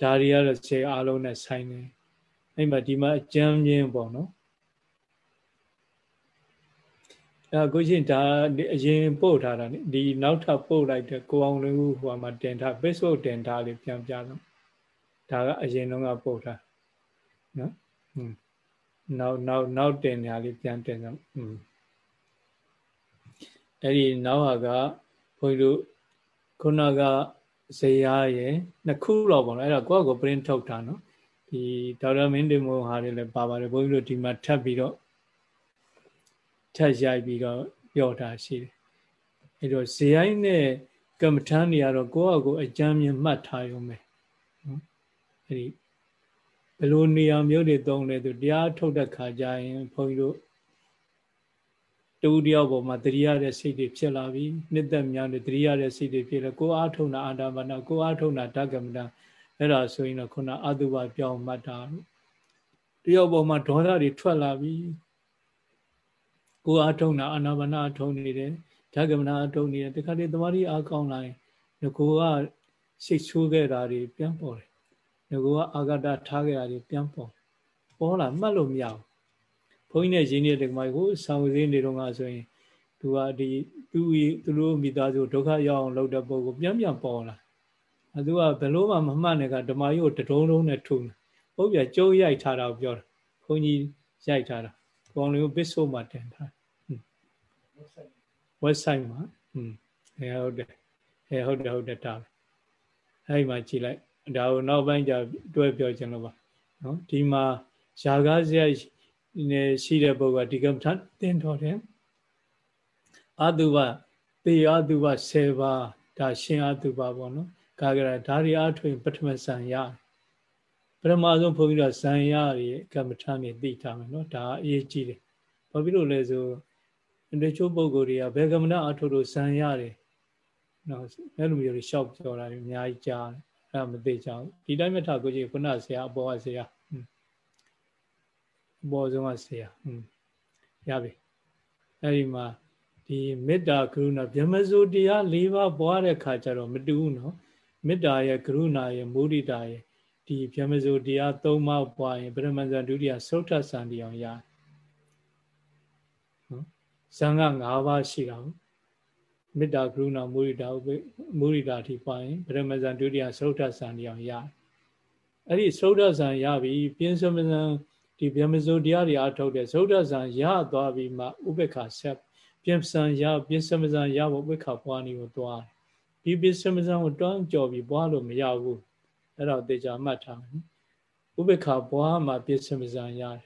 ဒါတွေကတော့ခြေအားလုံးနဲ့ဆိုင်တယ်အဲ့မှာဒီမှာအကျမ်းချင်းပေါ့နော်အဲကိုရှင်ဒါအရင်ပို့ထားတာဒီနောက်ထပ်ပို့လိုက်တဲ့ကိုအောင်လင်းဦးဟိုမှာတင်ထား Facebook တင်ထားလေးပြန်ပြတော့ ဒါကအရင်တော့ကပို့ထားနော်ဟွန်းနောက်နောက်နောက်တင်ညာလေးပြန်တင်တော့ဟွန်းအဲ့ဒီနောက်ဟာကဘုန်းကြီးတို့ခုနကဇေယရယ်နှစ်ခုလောက်ပေါ့နော်အဲ့ဒါကိုယ့်ကို print ထုတ်တာနော်ဒီဒေါက်တာမင်းတင်မို့ဟာတွေလည်းပါပါတယ်ဘုန်းကြီးတို့ဒီမှာထပ်ပြီးတော့ထပ်ရိုက်ပြီးတော့ပြောတာရှိတယ်အဲ့တော့ဇေယိုင်းနဲ့ကမ္မထမ်းတွေကတော့ကိုယ့်အကိုအကြမ်းမြင်မှတ်ထားရုံပဲနော် အဲ့ဒီဘယ်လိုနေရာမျိုးတွေသုံးလဲသူတရားထုတ်တဲ့ခါကျရင်ဘုန်းကြီးတို့တူတယောက်ပေါ်မှာတတိယတဲ့စိတ်တွေဖြစ်လာပြီနှစ်သက်များတဲ့တတိယတဲ့စိတ်တွေဖြစ်လဲကိုအားထုံတာအာတာဘာနာကိုအားထုံတာဓကမတာအဲ့ဒါဆိုရင်တော့ခုနအတုပပြောင်းမှတ်တာတယောက်ပေါ်မှာဒေါသတွေထွက်လာပြီကိုအားထုံတာအာနာဘာနာအထုံနေတယ်ဓကမနာအထုံနေတယ်တခါတည်းတမာရီအားကောင်းလာရင်ကိုကစိတ်ဆိုးခဲ့တာတွေပြန်ပေါ်တယ် ကိုကအာဂတထားခဲ့တာတွေပြန်ပေါ်ပေါ်လာမှတ်လို့မရဘူးဘုန်းကြီးနဲ့ရင်းနေတဲ့ကမိုင်ကိုဆောင်းစည်းနေတော့ကဆိုရင်သူကဒီသူသူတို့မိသားစုဒုက္ခရောက်အောင်လုပ်တဲ့ပုံကိုပြန်ပြန်ပေါ်လာအဲသူကဘယ်လို့မှမမှတ်နဲ့ကဓမ္မကြီးကိုတတုံးလုံးနဲ့ထုံတယ်ပုတ်ပြကျုံးရိုက်ထားတာကိုပြောတာဘုန်းကြီးရိုက်ထားတာကောင်းလေးကိုပစ္စုမှတင်ထား website မှာอืมအဲဟုတ်တယ်အဲဟုတ်တယ်ဟုတ်တယ်တာအဲဒီမှာကြည့်လိုက် ဒါကိုနောက်ပိုင်းကျတွဲပြောချင်လို့ပါနော်ဒီမှာຢာကားစရိုက်နေရှိတဲ့ပုဂ္ဂိုလ်ကဒီကမ္မထတင်တော်တယ်အတုပသေအတုပ10ပါးဒါရှင်အတုပပေါ့နော်ကာကရဒါရီအထွင်ပထမဇံရပထမဆုံးဘုန်းကြီးတို့ဇံရရဲ့ကမ္မထနေသိထားမယ်နော်ဒါအရေးကြီးတယ်ဘာဖြစ်လို့လဲဆိုတချို့ပုဂ္ဂိုလ်တွေကဘယ်ကမ္မထအထုလို့ဇံရတယ်နော်အဲ့လိုမျိုးတွေရှောက်ပြောတာတွေအများကြီးကြားတယ် အဲ့ဒါမသိကြဘူးဒီတိုင်းမထကိုကြီးခုနဆရာအပေါ်ကဆရာအပေါ်ဆုံးကဆရာဟွန်းရပြီအဲ့ဒီမှာဒီမေတ္တာကရုဏာဗြဟ္မစိုးတရား၄ပါးပွားတဲ့ခါကျတော့မတူဘူးနော်မေတ္တာရဲ့ကရုဏာရဲ့မုဒိတာရဲ့ဒီဗြဟ္မစိုးတရား၃ပါးပွားရင်ဗြဟ္မဇန်ဒုတိယသုထဆန်တရားရနော်ဇန်က၅ပါးရှိတာ မေတ္တာကရုဏာမုရိဒာဥပေမုရိဒာအထိပွားရင်ဗရမဇန်ဒုတိယသုဒ္ဓဆန်တရားရတယ်အဲ့ဒီသုဒ္ဓဆန်ရပြီပြင်းစမဇန်ဒီဗြဟ္မစိုးတရားတွေအထုတ်တဲ့သုဒ္ဓဆန်ရသွားပြီးမှဥပေက္ခဆက်ပြင်းစံရပြင်းစမဇန်ရဖို့ဥပေက္ခပွားနေကိုတွားဒီပြင်းစမဇန်ကိုတွန်းကြော်ပြီးပွားလို့မရဘူးအဲ့တော့တေချာမှတ်ထားမယ်ဥပေက္ခပွားမှပြင်းစမဇန်ရတယ်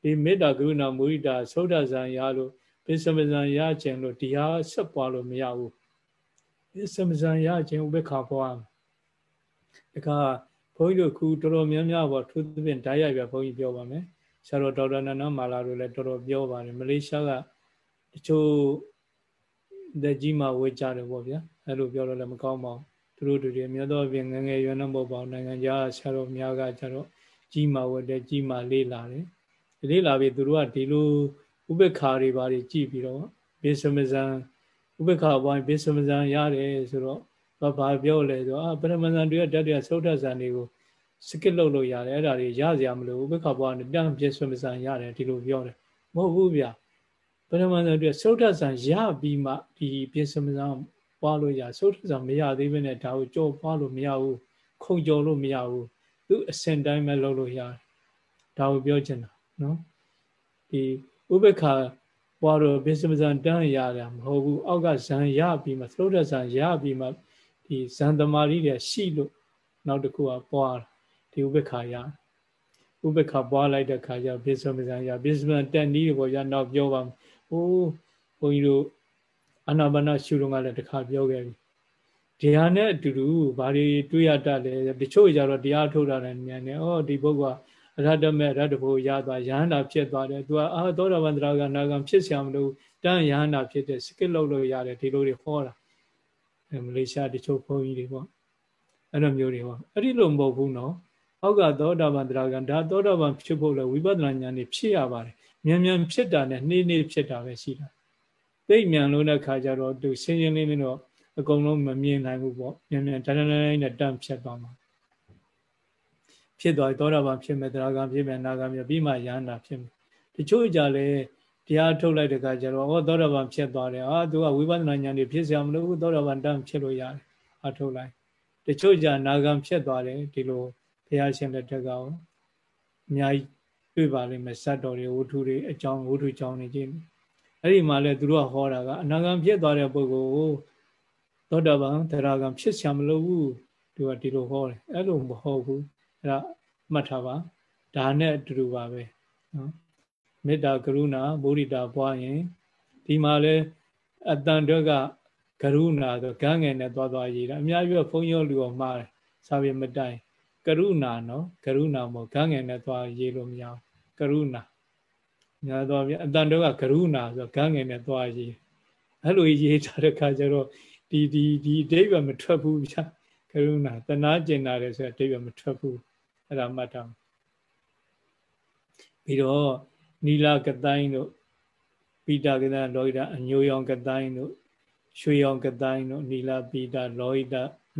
ဒီမေတ္တာကရုဏာမုရိဒာသုဒ္ဓဆန်ရလို့ ပစ္စမဇံရခြင်းလို့ဒီဟာဆက်ပွားလို့မရဘူးပစ္စမဇံရခြင်းဥပ္ပခါပွားတခါဘုန်းကြီးတို့ခုတော်တော်များများပေါ့ထူးသဖြင့်ဓာတ်ရိုက်ပြဘုန်းကြီးပြောပါမယ်ဆရာတော်ဒေါက်တာနန္ဒမာလာတို့လည်းတော်တော်ပြောပါတယ်မလေးရှားကတချို့လက်ကြီးမှဝေကြတယ်ပေါ့ဗျာအဲ့လိုပြောတော့လည်းမကောင်းပါဘူးသူတို့တွေမြတ်တော်ပြင်ငငယ်ရွယ်နှမဟုတ်ပါဘူးနိုင်ငံခြားဆရာတော်များကကျတော့ကြီးမှဝတ်တယ်ကြီးမှလေးလာတယ်လေးလာပြီသူတို့ကဒီလို ဥပ္ပခါတွေဘာတွေကြည့်ပြီးတော့ဘေစမဇံဥပ္ပခါဘွားဘေစမဇံရတယ်ဆိုတော့ဘာဘာပြောလဲဆိုတော့အာပရမဇံတွေကတတ္တရသုဒ္ဓဇံတွေကိုစကစ်လုပ်လို့ရတယ်အဲ့ဒါတွေရစရာမလိုဥပ္ပခါဘွားနဲ့တန်ဘေစမဇံရတယ်ဒီလိုပြောတယ်မဟုတ်ဘူးဗျပရမဇံတွေသုဒ္ဓဇံရပြီးမှဒီဘေစမဇံပွားလို့ရသုဒ္ဓဇံမရသေးဘဲနဲ့ဒါကိုကြော်ပွားလို့မရဘူးခုံကြော်လို့မရဘူးသူအစင်တိုင်းပဲလုပ်လို့ရတယ်ဒါကိုပြောချင်တာနော်ဒီ ဥပ္ပခါပွားတော့ဘစ္စမဇန်တန်းရတာမဟုတ်ဘူးအောက်ကဇံရပြီးမှသရုတ်ဇံရပြီးမှဒီဇံသမารီတွေရှိလို့နောက်တစ်ခုကပွားဒီဥပ္ပခါရဥပ္ပခါပွားလိုက်တဲ့ခါကျဘစ္စမဇန်ရဘစ္စမဇန်တက်နီးပေါ်ရနောက်ပြောပါမယ်ဟိုးဘုန်းကြီးတို့အနာဘာနာရှုတော့ကလည်းတစ်ခါပြောခဲ့ပြီတရားနဲ့အတူတူဘာတွေတွေးရတတ်လဲတချို့ကြတော့တရားထုတ်တာလည်းမြန်နေဩဒီပုဂ္ဂိုလ်ကအ ရတ္တမေရတ္တဘူရသွားယဟန္တာဖြစ်သွားတယ်သူကအာသောတာပန်တရာကနာဂံဖြစ်ဆရာမလို့တန်ယဟန္တာဖြစ်တယ်စကစ်လုပ်လို့ရတယ်ဒီလိုတွေဟောတာမလေးရှားတချို့ဘုန်းကြီးတွေပေါ့အဲ့လိုမျိုးတွေဟောအဲ့ဒီလိုမဟုတ်ဘူးနော်အောက်ကသောတာပန်တရာကဒါသောတာပန်ဖြစ်ဖို့လဲဝိပဿနာဉာဏ်นี่ဖြစ်ရပါတယ်မြန်မြန်ဖြစ်တာနဲ့နှေးနှေးဖြစ်တာပဲရှိတာသိမြန်လို့တဲ့ခါကျတော့သူရှင်းရှင်းလင်းလင်းတော့အကုန်လုံးမမြင်နိုင်ဘူးပေါ့မြန်မြန်တန်းတန်းနဲ့တန့်ဖြတ်သွားမှာ ဖြစ်သွားသောတာပန်ဖြစ်မယ်တရားကံဖြစ်မယ်နာကံဖြစ်ပြီးမှယန္တာဖြစ်မယ်တချို့ကြလဲတရားထုတ်လိုက်တဲ့အခါကျတော့ဟောသောတာပန်ဖြစ်သွားတယ်အာသူကဝိပဿနာဉာဏ်တွေဖြစ်စရာမလိုဘူးသောတာပန်တန်းဖြစ်လို့ရတယ်အထုတ်လိုက်တချို့ကြနာကံဖြစ်သွားတယ်ဒီလိုဘုရားရှင်လက်ထက်ကောင်အများကြီးတွေ့ပါလိမ့်မယ်စတ်တော်တွေဝုထုတွေအကြောင်းဝုထုကြောင်းတွေကြည့်အဲ့ဒီမှာလဲသူတို့ကဟောတာကအနာဂံဖြစ်သွားတဲ့ပုဂ္ဂိုလ်ကိုသောတာပန်တရားကံဖြစ်စရာမလိုဘူးသူကဒီလိုဟောတယ်အဲ့လိုမဟုတ်ဘူး အဲ့ဒါမှတ်ထားပါဒါနဲ့အတူတူပါပဲနော်မေတ္တာကရုဏာမုဒိတာပွားရင်ဒီမှာလဲအတန်တော့ကကရုဏာဆိုဂန်းငယ်နဲ့သွားသွားရေးတာအများကြီးဘုန်းကြီးလူအောင်မှားတယ်စာပေမတိုင်ကရုဏာနော်ကရုဏာမဟုတ်ဂန်းငယ်နဲ့သွားရေးလို့မရဘူးကရုဏာညာတော့ပြအတန်တော့ကကရုဏာဆိုဂန်းငယ်နဲ့သွားရေးအဲ့လိုရေးထားတဲ့ခါကျတော့ဒီဒီဒီအဓိပ္ပာယ်မထွက်ဘူးဗျာကရုဏာတနာကျင်တာလေဆိုအဓိပ္ပာယ်မထွက်ဘူး အဲ့ဒါမှတ်ထားပြီးတော့နီလာကတိုင်းတို့ပိတာကတိုင်းလောဟိတအညိုရောင်ကတိုင်းတို့ရွှေရောင်ကတိုင်းတို့နီလာပိတာလောဟိတ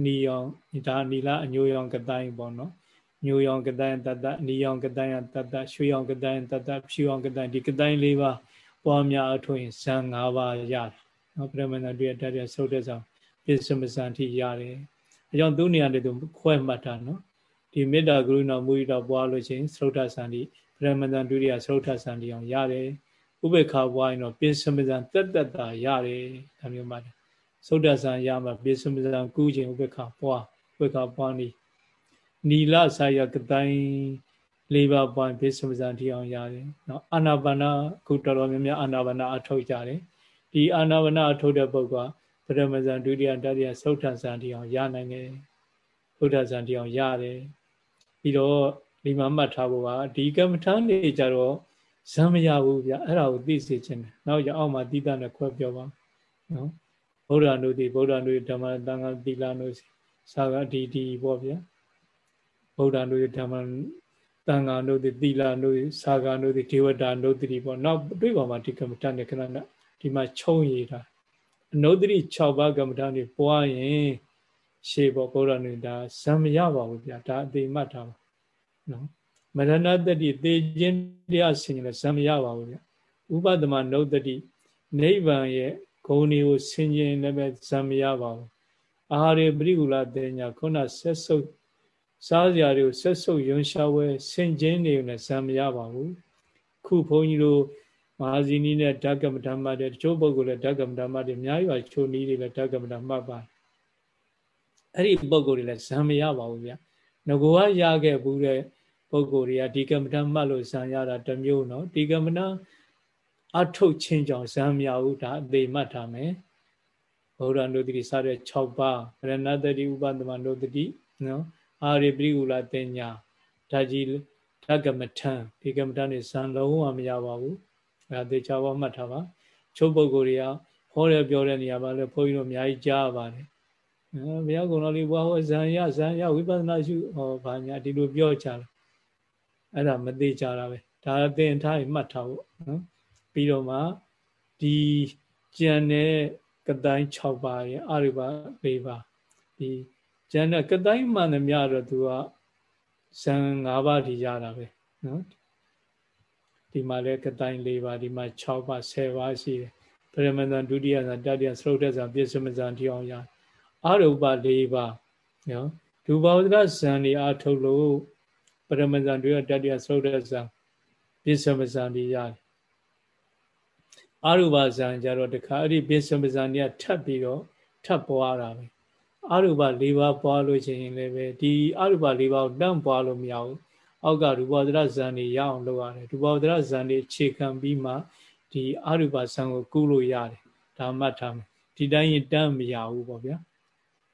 နီရောင်ဒါနီလာအညိုရောင်ကတိုင်းပေါ့နော်ညိုရောင်ကတိုင်းတတနီရောင်ကတိုင်းတတရွှေရောင်ကတိုင်းတတဖြူရောင်ကတိုင်းဒီကတိုင်းလေးပါပွားများအထွင်ဇန်၅ပါးရတယ်နော်ပြမဏတွေ့တတ်တဲ့သုတ်တဲ့ဆောင်ပြစ္ဆမဇန်ထိရတယ်အကြောင်းသူနေရာတွေသူခွဲမှတ်တာနော် ဒီမေတ္တာကရုဏာမုဒိတာပွားလို့ချင်းသရုတ်ထဆန္ဒီဗရမဇန်ဒုတိယသရုတ်ထဆန္ဒီအောင်ရတယ်ဥပေက္ခပွားရင်တော့ပိစမဇန်တက်တက်တာရတယ်ဒါမျိုးမှတယ်သုဒ္ဓဆန်ရမှာပိစမဇန်ကူးခြင်းဥပေက္ခပွားဥပေက္ခပွားနီနီလဆာယကတိုင်းလေးပါးပွားပိစမဇန်ထီအောင်ရတယ်နော်အာနာပါနာခုတော်တော်များများအာနာပါနာအထုတ်ကြတယ်ဒီအာနာပါနာအထုတ်တဲ့ပုဂ္ဂိုလ်ကပရမဇန်ဒုတိယတတိယသုဒ္ဓဆန်ထီအောင်ရနိုင်တယ်ဘုဒ္ဓဇန်တရားရတယ် ပြီးတော့ဒီမှာမှတ်ထားဖို့ကဒီကမ္မထာနေကြတော့ဇံမရဘူးဗျအဲ့ဒါကိုသိစေခြင်းတယ်နောက်ရအောင်မှာတိတနဲ့ခွဲပြောပါနော်ဗုဒ္ဓနုတိဗုဒ္ဓနုတိဓမ္မတန်ခါသီလနုစာကဒီဒီပေါ့ဗျဗုဒ္ဓနုတိဓမ္မတန်ခါနုတိသီလနုတိစာကနုတိဒေဝတာနုတိပေါ့နောက်တွေ့ပါမှာဒီကမ္မထာနေခဏနဲ့ဒီမှာခြုံရတာအနုတ္တိ6ပါးကမ္မထာနေပွားရင် ရှေ့ပေါ်ဘုရားနေတာဇံမရပါဘူးဗျာဒါအသေးမှတ်ထားပါနော်မရဏတတိသေခြင်းတရားဆင်ရင်လည်းဇံမရပါဘူးဗျာဥပဒမနုတ္တိနိဗ္ဗာန်ရဲ့ဂုံတွေကိုဆင်ခြင်လည်းပဲဇံမရပါဘူးအာဟာရေပရိကူလတင်ညာခုနဆက်ဆုပ်စားစရာတွေကိုဆက်ဆုပ်ယွန်ရှာဝဲဆင်ခြင်နေလည်းဇံမရပါဘူးခုဘုန်းကြီးတို့မဟာဇီနီနဲ့ဓကမ္မဓမ္မတွေတချို့ပုဂ္ဂိုလ်လည်းဓကမ္မဓမ္မတွေအများကြီးပါချိုနီးတွေလည်းဓကမ္မဓမ္မပါ အဲ့ဒီပုဂ္ဂိုလ်တွေလည်းဇံမရပါဘူးဗျငကိုကရခဲ့ဘူးတဲ့ပုဂ္ဂိုလ်တွေကဒီကမ္မဋ္ဌာန်းမှတ်လို့ဇံရတာတစ်မျိုးနော်ဒီကမ္မဋ္ဌာန်းအထုတ်ချင်းကြောင့်ဇံမရဘူးဒါအသေးမှတ်ထားမယ်ဘုရားနုတ္တိစတဲ့6ပါးရဏတတိဥပဒမနုတ္တိနော်အာရိပရိကူလာတင်ညာဓာကြီးဓကမ္မဋ္ဌာန်းဒီကမ္မဋ္ဌာန်းနေဇံလုံးဝမရပါဘူးအဲဒါသေချာပါမှတ်ထားပါချုပ်ပုဂ္ဂိုလ်တွေကဟောရပြောတဲ့နေရာမှာလည်းဘုန်းကြီးတို့အများကြီးကြားပါတယ်နော် ဘုရားကုံတော်လေးဘွားဟောဇံရဇံရဝိပဿနာရှုဟောဘာညာဒီလိုပြောကြတယ်အဲ့ဒါမသေးကြတာပဲဒါသင်ထားရင်မှတ်ထားဖို့နော်ပြီးတော့မှဒီကြံတဲ့ကတိုင်း6ပါးရဲ့အရိပါ၄ပါးဒီကြံတဲ့ကတိုင်းမှန်သမျှတော့သူကဇံ၅ပါးထိရတာပဲနော်ဒီမှာလည်းကတိုင်း၄ပါးဒီမှာ6ပါး10ပါးရှိတယ်ပရမန္တဒုတိယဇာတတိယသရုတ်တဇာပြစ္ဆမဇာတိအောင်ရ အရုပ၄ပါးနော်ဒုဘောဓရဇံတွေအထုတ်လို့ပရမဇန်တွေကတတ္တယသရုတ်တဇံပြစ္ဆမဇန်တွေရတယ်အရူပဇံကြတော့တခါအဲ့ဒီပြစ္ဆမဇန်တွေကထပ်ပြီးတော့ထပ်ပွားတာပဲအရူပ၄ပါးပွားလို့ရှိရင်လည်းပဲဒီအရူပ၄ပါးကိုတန့်ပွားလို့မရဘူးအောက်ကရူပဒရဇံတွေရအောင်လုပ်ရတယ်ရူပဒရဇံတွေခြေခံပြီးမှဒီအရူပဇံကိုကူးလို့ရတယ်ဒါမှတ်ထားမယ်ဒီတိုင်းရင်တန့်မရဘူးပေါ့ဗျာ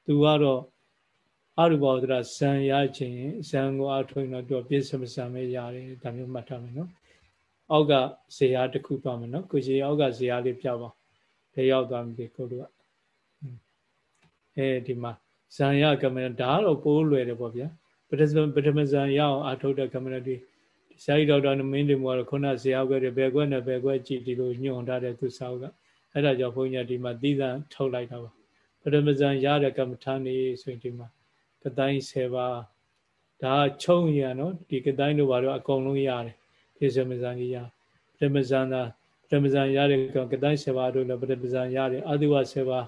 သူကတော့အရူပဝဒရဇံရခြင်းဇံကိုအထွင်တော့သူပြည့်စုံစံပဲရတယ်ဒါမျိုးမှတ်ထားမယ်နော်အောက်ကဇေယျတစ်ခုပါမယ်နော်ကိုကြီးအောက်ကဇေယျလေးပြပါဘယ်ရောက်သွားမလဲကိုတို့ကအဲဒီမှာဇံရကမ္မဒါကတော့ပိုးလွယ်တယ်ပေါ့ဗျာပထမပထမဇံရအောင်အထုတ်တဲ့ကမ္မတွေဆရာကြီးဒေါက်တာမင်းတွေကတော့ခုနဇေယျခွဲတွေဘယ်ခွဲနဲ့ဘယ်ခွဲကြည့်ဒီလိုညွှန်ထားတဲ့သူစာအုပ်ကအဲ့ဒါကြောင့်ဘုန်းကြီးဒီမှာသီးသန့်ထုတ်လိုက်တာပါ ပထမဇံရတဲ့ကမ္မထာနေဆိုရင်ဒီမှာကတိုင်း10ပါးဒါချုံရနော်ဒီကတိုင်းတို့ဘာလို့အကုန်လုံးရတယ်ပြည့်စုံမဇန်ကြီးရပြမဇန်သာပြမဇန်ရတဲ့ကတိုင်း10ပါးတို့လည်းပြမဇန်ရတယ်အတုဝ10ပါး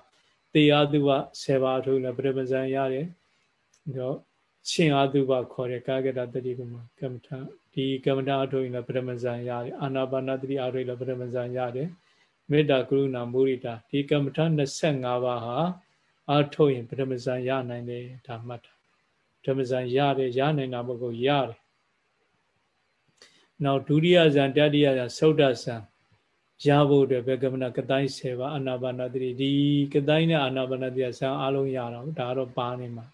တေအတုဝ10ပါးတို့လည်းပြမဇန်ရတယ်တော့ရှင်အတုဝခေါ်တဲ့ကာကတတတိကမကမ္မထာဒီကမ္မထာအထုရင်လည်းပြမဇန်ရတယ်အာနာပါနတတိအထုရင်လည်းပြမဇန်ရတယ် မေတ္တာကရုဏာမုရိတာဒီကမ္မထာ25ပါးဟာအားထုတ်ရင်ပထမဇန်ရနိုင်တယ်ဒါမှတ်တာပထမဇန်ရတယ်ရနိုင်တာပုဂ္ဂိုလ်ရတယ်နောက်ဒုတိယဇန်တတိယဇန်သုဒ္ဓဇန်ရဖို့အတွက်ဘေကမနာကတိုင်း10ပါအာနာပါနသတိဒီကတိုင်းနဲ့အာနာပါနသတိဇန်အလုံးရတော့ဒါတော့ပါနေမှာ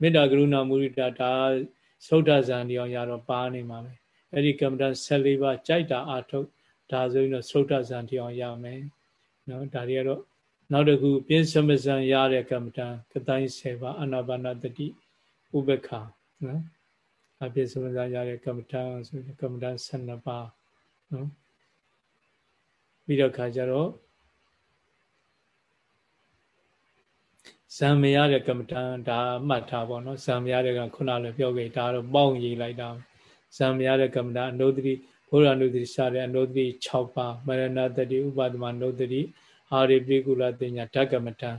မေတ္တာကရုဏာမုရိဒဒါသုဒ္ဓဇန်တရားရတော့ပါနေမှာပဲအဲ့ဒီကမ္မဋ္ဌာန်း14ပါးကြိုက်တာအာထုတ် ဒါဆိုရင်တော့သုဒ္ဓဇန်တရားရမယ်နော်ဒါတွေကတော့နောက်တစ်ခုပြင်းစမစံရတဲ့ကမ္မဋ္ဌာန်းကတိုင်း7ပါးအာနာပါနတတိဥပ္ပခာနော်အပြည့်စမစံရတဲ့ကမ္မဋ္ဌာန်းဆိုကမ္မဋ္ဌာန်း12ပါးနော်ပြီးတော့ခါကြတော့ဇံမရတဲ့ကမ္မဋ္ဌာန်းဒါမှတ်ထားပါတော့ဇံမရတဲ့ကခုနလည်းပြောခဲ့ဒါတော့ပေါင်းရေးလိုက်တာဇံမရတဲ့ကမ္မဋ္ဌာန်းအနုဒတိ ဘုရားအနုဒတိစတဲ့အနုဒတိ6ပါးမရဏတတိဥပဒမအနုဒတိအာရိပိကုလတင်ညာဓကမထံ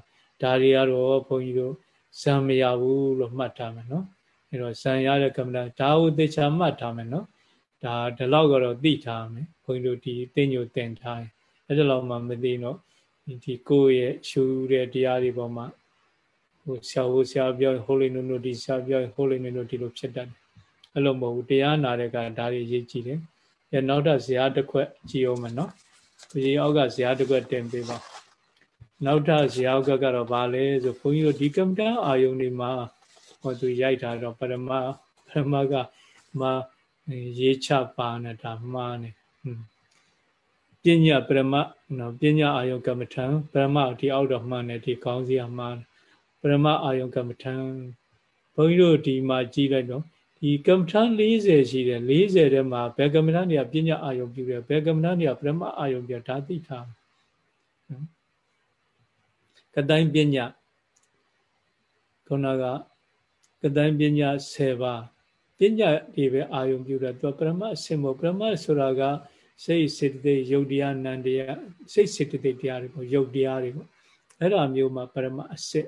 ဒါတွေကတော့ဘုန်းကြီးတို့ဇံမရဘူးလို့မှတ်ထားမယ်နော်အဲတော့ဇံရတဲ့ကမ္မဋ္ဌာန်းဒါကိုသေချာမှတ်ထားမယ်နော်ဒါဒီလောက်ကတော့သိထားမယ်ဘုန်းကြီးတို့ဒီသိညိုတင်ထားရင်အဲ့ဒါလောက်မှမသိတော့ဒီကိုယ့်ရဲ့ရှုတဲ့တရားတွေပေါ်မှာဟိုဆရာဟိုဆရာပြောဟိုလိနုနုဒီဆရာပြောဟိုလိနုနုဒီလိုဖြစ်တတ်တယ်အဲ့လိုမဟုတ်ဘူးတရားနာတဲ့ကဒါတွေရေးကြည့်တယ် အဲနောက်တော့ဇာတ်တစ်ခွက်ကြည့်အောင်မယ်နော်ဘုရားအောက်ကဇာတ်တစ်ခွက်တင်ပေးပါနောက်ထပ်ဇာတ်ကကတော့ဗာလဲဆိုဘုန်းကြီးတို့ဒီကမ္မတာအာယုန်ဒီမှာဟောသူရိုက်ထားတော့ပရမပရမကမှာရေးချပါနေတာမှားနေပညာပရမနော်ပညာအာယုန်ကမ္မထံပရမဒီအောက်တော့မှန်တယ်ဒီကောင်းစီကမှားပရမအာယုန်ကမ္မထံဘုန်းကြီးတို့ဒီမှာကြည့်လိုက်တော့ ဒီကမ္မထံ40ရှိတယ်40ထဲမှာဘယ်ကမ္မထံတွေကပညာအာယုံပြုတယ်ဘယ်ကမ္မထံတွေကပရမအာယုံပြုဒါသိထားနော်ကတိုင်းပညာခုနကကတိုင်းပညာ10ပါးပညာတွေပဲအာယုံပြုတယ်သူပရမအစင်မို့ပရမဆိုတာကစိတ်စေတသိက်ယုတ်တရားနံတရားစိတ်စေတသိက်တရားတွေပေါ့ယုတ်တရားတွေပေါ့အဲ့ဒါမျိုးမှာပရမအစစ်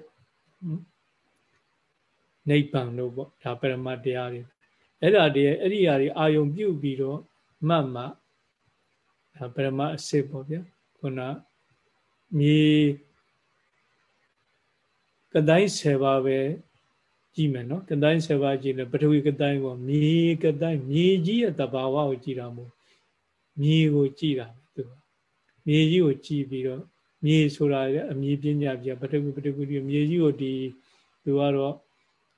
နိ ဗ္ဗာန်လို့ပေါ့ဒါပရမတရားတွေအဲ့ဒါတွေအဲ့ဒီအရာတွေအာယုံပြုတ်ပြီးတော့မှတ်မှဒါပရမအစစ်ပေါ့ဗျာခုနမြေကတိုင်း10ပါးပဲကြည့်မယ်နော်ကတိုင်း7ပါးကြည့်လဲပထဝီကတိုင်းပေါ့မြေကတိုင်းမြေကြီးရဲ့တဘာဝကိုကြည့်တာမို့မြေကိုကြည့်တာသူကမြေကြီးကိုကြည့်ပြီးတော့မြေဆိုတာလည်းအမြေပညာပြပထဝီပထဝီမြေကြီးကိုဒီသူကတော့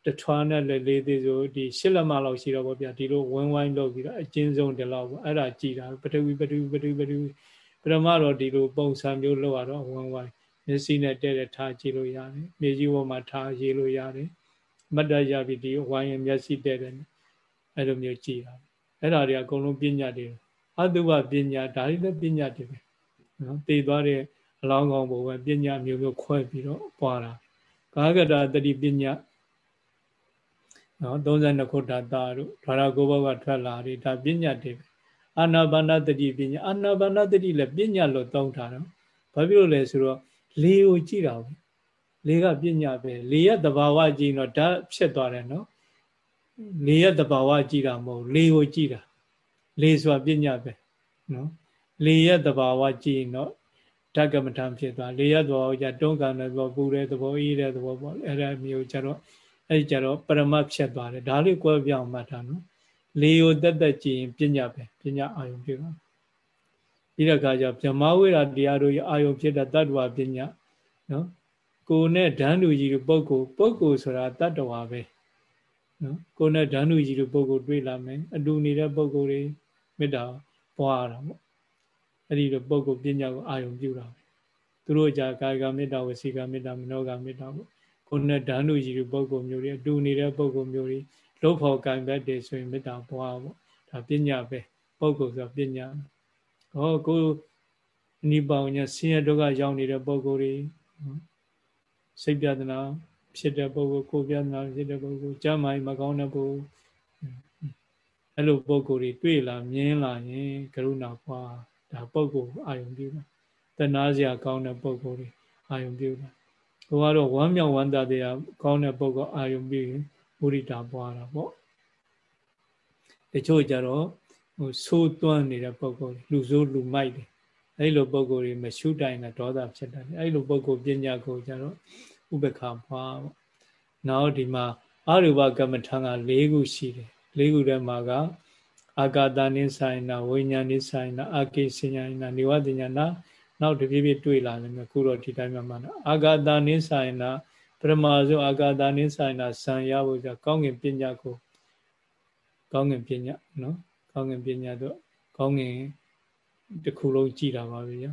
တထွားနဲ့လည်းလေးသေးဆိုဒီရှစ်လက်မလောက်ရှိတော့ဗောဗျာဒီလိုဝင်းဝိုင်းလုပ်ပြီးတော့အကျဉ်းဆုံးဒီလောက်ပေါ့အဲ့ဒါကြည်တာပထဝီပထဝီပထဝီပထဝီပထမတော့ဒီလိုပုံစံမျိုးလောက်ရတော့ဝင်းဝိုင်းမျက်စိနဲ့တဲ့တဲ့ထားကြည့်လို့ရတယ်မြေကြီးပေါ်မှာထားရေးလို့ရတယ်မတ်တရပြီဒီဝိုင်းရင်မျက်စိတဲ့တဲ့အဲ့လိုမျိုးကြည်တာအဲ့ဒါတွေအကုန်လုံးပညာတွေအတုဝပညာဒါတွေလည်းပညာတွေပဲနော်တည်သွားတဲ့အလောင်းကောင်းဘုံပဲပညာမျိုးမျိုးခွဲပြီးတော့ပွားတာကာကတာတတိပညာ နော်32ခုဓာတာတို့ဓာရကိုဘကထွက်လာတယ်ဒါပညာတွေပဲအာနာပါနတတိပညာအာနာပါနတတိလည်းပညာလို့သုံးထားတော့ဘာဖြစ်လို့လဲဆိုတော့လေကိုကြည့်တာပဲလေကပညာပဲလေရတဘာဝကြည့်တော့ဓာတ်ဖြစ်သွားတယ်နော်လေရတဘာဝကြည့်တာမဟုတ်လေကိုကြည့်တာလေဆိုတာပညာပဲနော်လေရတဘာဝကြည့်ရင်တော့ဓာတ်ကမ္မထံဖြစ်သွားလေရတဘာဝကြတွန်းကန်တဲ့သဘောပူတဲ့သဘောအေးတဲ့သဘောပေါ့အဲ့ဒါမျိုးကြတော့ အဲ့ဒီကြတော့ပရမတ်ဖြစ်သွားတယ်ဒါလေးကွဲပြောင်းမှတ်တာနော်လေယိုတက်တက်ကြည့်ရင်ပညာပဲပညာအာယုံဖြစ်တာပြီးတဲ့အခါကျဗြဟ္မဝိရာတရားတို့အာယုံဖြစ်တဲ့တတ္တဝပညာနော်ကိုယ်နဲ့ဓာန်လူကြီးတို့ပုဂ္ဂိုလ်ပုဂ္ဂိုလ်ဆိုတာတတ္တဝပဲနော်ကိုယ်နဲ့ဓာန်လူကြီးတို့ပုဂ္ဂိုလ်တွေ့လာမယ်အတူနေတဲ့ပုဂ္ဂိုလ်တွေမေတ္တာပွားတာပေါ့အဲ့ဒီလိုပုဂ္ဂိုလ်ပညာကိုအာယုံပြုတာပဲသူတို့ကြာကာယကမေတ္တာဝစီကမေတ္တာမနောကမေတ္တာပေါ့ ကိုယ်နဲ့ဓာန်လူကြီးတို့ပုဂ္ဂိုလ်မျိုးတွေအတူနေတဲ့ပုဂ္ဂိုလ်မျိုးတွေလှုပ်ဖို့ကံဘက်တွေဆိုရင်မေတ္တာပွားပေါ့ဒါပညာပဲပုဂ္ဂိုလ်ဆိုပညာဟောကိုနိဗ္ဗာန်ညာဆင်းရဲဒုက္ခရောက်နေတဲ့ပုဂ္ဂိုလ်တွေစိတ်ပြဒနာဖြစ်တဲ့ပုဂ္ဂိုလ်ကိုယ်ပြဒနာဖြစ်တဲ့ပုဂ္ဂိုလ်ကြမ်းမိုင်းမကောင်းတဲ့ပုဂ္ဂိုလ်အဲ့လိုပုဂ္ဂိုလ်တွေတွေ့လာမြင်လာရင်ကရုဏာပွားဒါပုဂ္ဂိုလ်အာယုံပြုတာတဏှာစရာကောင်းတဲ့ပုဂ္ဂိုလ်တွေအာယုံပြုတာ ဘုရားတော့ဝမ်းမြောက်ဝမ်းသာတရားကောင်းတဲ့ပုဂ္ဂိုလ်အာယုံပြုရင်မုရိတာပွားတာပေါ့တချို့ကြတော့ဟိုဆိုးသွမ်းနေတဲ့ပုဂ္ဂိုလ်လူဆိုးလူမိုက်တယ်အဲ့လိုပုဂ္ဂိုလ်တွေမရှုတိုင်တဲ့ဒေါသဖြစ်တယ်အဲ့လိုပုဂ္ဂိုလ်ပညာကိုကြတော့ဥပ္ပခါပွားပေါ့နောက်ဒီမှာအရူပကမ္မထံက၄ခုရှိတယ်၄ခုထဲမှာကအာကာသနိဆိုင်နာဝိညာဉ်နိဆိုင်နာအာကိစညာနာနိဝတညာနာ နောက်တပြေးပြေးတွေ့လာတယ်မြခုတော့ဒီတိုင်းမှာမှအာကာသနိဆိုင်နာပရမဇုအာကာသနိဆိုင်နာဇံရဖို့ကြကောင်းငင်ပညာကိုကောင်းငင်ပညာနော်ကောင်းငင်ပညာတော့ကောင်းငင်တစ်ခုလုံးကြည်တာပါပဲည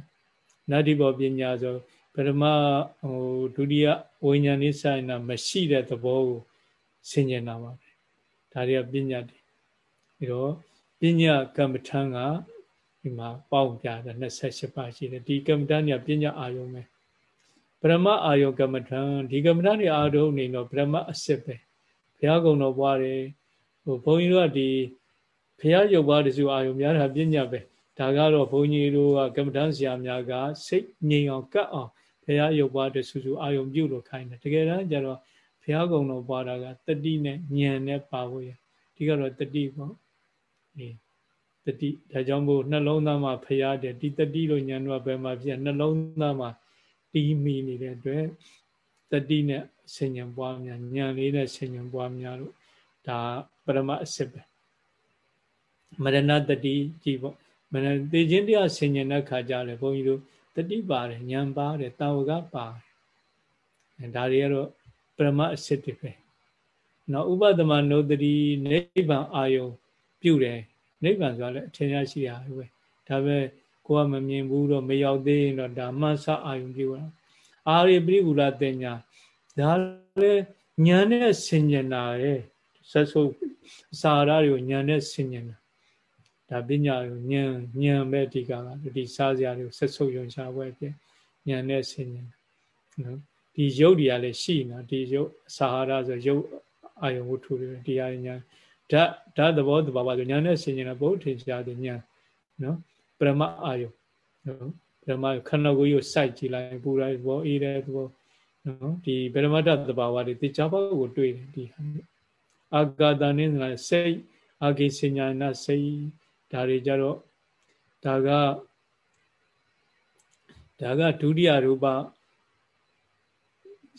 နတ္တိဘောပညာဆိုပရမဟိုဒုတိယဝိညာဉ်နိဆိုင်နာမရှိတဲ့သဘောကိုဆင်ញင်တာပါပဲဒါတွေကပညာတွေပြီးတော့ပညာကမ္မထံက ဒီမှာပေါင်းပြတာ28ပါးရှိတယ်ဒီကမ္မထံကပညာအာယုံပဲပရမအာယုံကမ္မထံဒီကမ္မထံတွေအာယုံနေတော့ပရမအစစ်ပဲဘုရားကုံတော်ပွားတယ်ဟိုဘုန်းကြီးတို့ကဒီဘုရားရုပ်ပွားတစုအာယုံများတာပညာပဲဒါကတော့ဘုန်းကြီးတို့ကကမ္မထံဆရာများကစိတ်ငြိမ်အောင်ကတ်အောင်ဘုရားရုပ်ပွားတစုစုအာယုံပြုလို့ခိုင်းတယ်တကယ်တမ်းကျတော့ဘုရားကုံတော်ပွားတာကတတိနဲ့ဉာဏ်နဲ့ပါဖို့ရဒီကတော့တတိပေါ့အေး တတိဒါကြောင့်မို့နှလုံးသားမှာဖရားတယ်ဒီတတိလို့ဉာဏ်တော့ဘယ်မှာဖြစ်နှလုံးသားမှာတီးမိနေတဲ့အတွက်တတိနဲ့ဆင်ញံပွားများဉာဏ်လေးနဲ့ဆင်ញံပွားများလို့ဒါပရမအစစ်ပဲမရဏတတိကြည့်ပေါ့မရတေခြင်းတရားဆင်ញံတဲ့ခါကြလေဘုန်းကြီးတို့တတိပါတယ်ဉာဏ်ပါတယ်တာဝကပါတယ်ဒါတွေကတော့ပရမအစစ်တွေပဲနော်ဥပဒမနုဒတိနိဗ္ဗာန်အာယုံပြုတယ် နိဗ္ဗာန်ဆိုတာလည်းအထင်ရှားရှိတာပဲဒါပဲကိုကမမြင်ဘူးတော့မရောက်သေးရင်တော့ဒါမှဆအာယုံပြုတာအာရိပရိကူလတင်ညာဒါလည်းညာနဲ့ဆင်ញင်တာရဲ့ဆက်ဆုပ်စာရတွေကိုညာနဲ့ဆင်ញင်တာဒါပညာကိုဉာဏ်ဉာဏ်ပဲအဓိကကဒီစားစရာတွေကိုဆက်ဆုပ်ယုံရှားပွဲဖြစ်ဉာဏ်နဲ့ဆင်ញင်နော်ဒီရုပ်တွေကလည်းရှိနေတာဒီရုပ်စာဟာရဆိုရုပ်အာယုံဝတ္ထုတွေတရားဉာဏ် ဓာတ်ဓာတ်သဘောတဘာဝဆိုညာနဲ့ဆင်ញင်တာဘုထင်ရှားတဲ့ညာနော်ပရမအာယုနော်ပရမခန္ဓာကိုယ်ကိုစိုက်ကြည့်လိုက်ပူလိုက်ဘောအေးတဲ့သဘောနော်ဒီပရမတ္တသဘာဝတွေတေချာဘောကိုတွေ့တယ်ဒီအာဂါတနိသနာစိတ်အာဂိစညာနာစိတ်ဒါတွေကြတော့ဒါကဒါကဒုတိယရူပ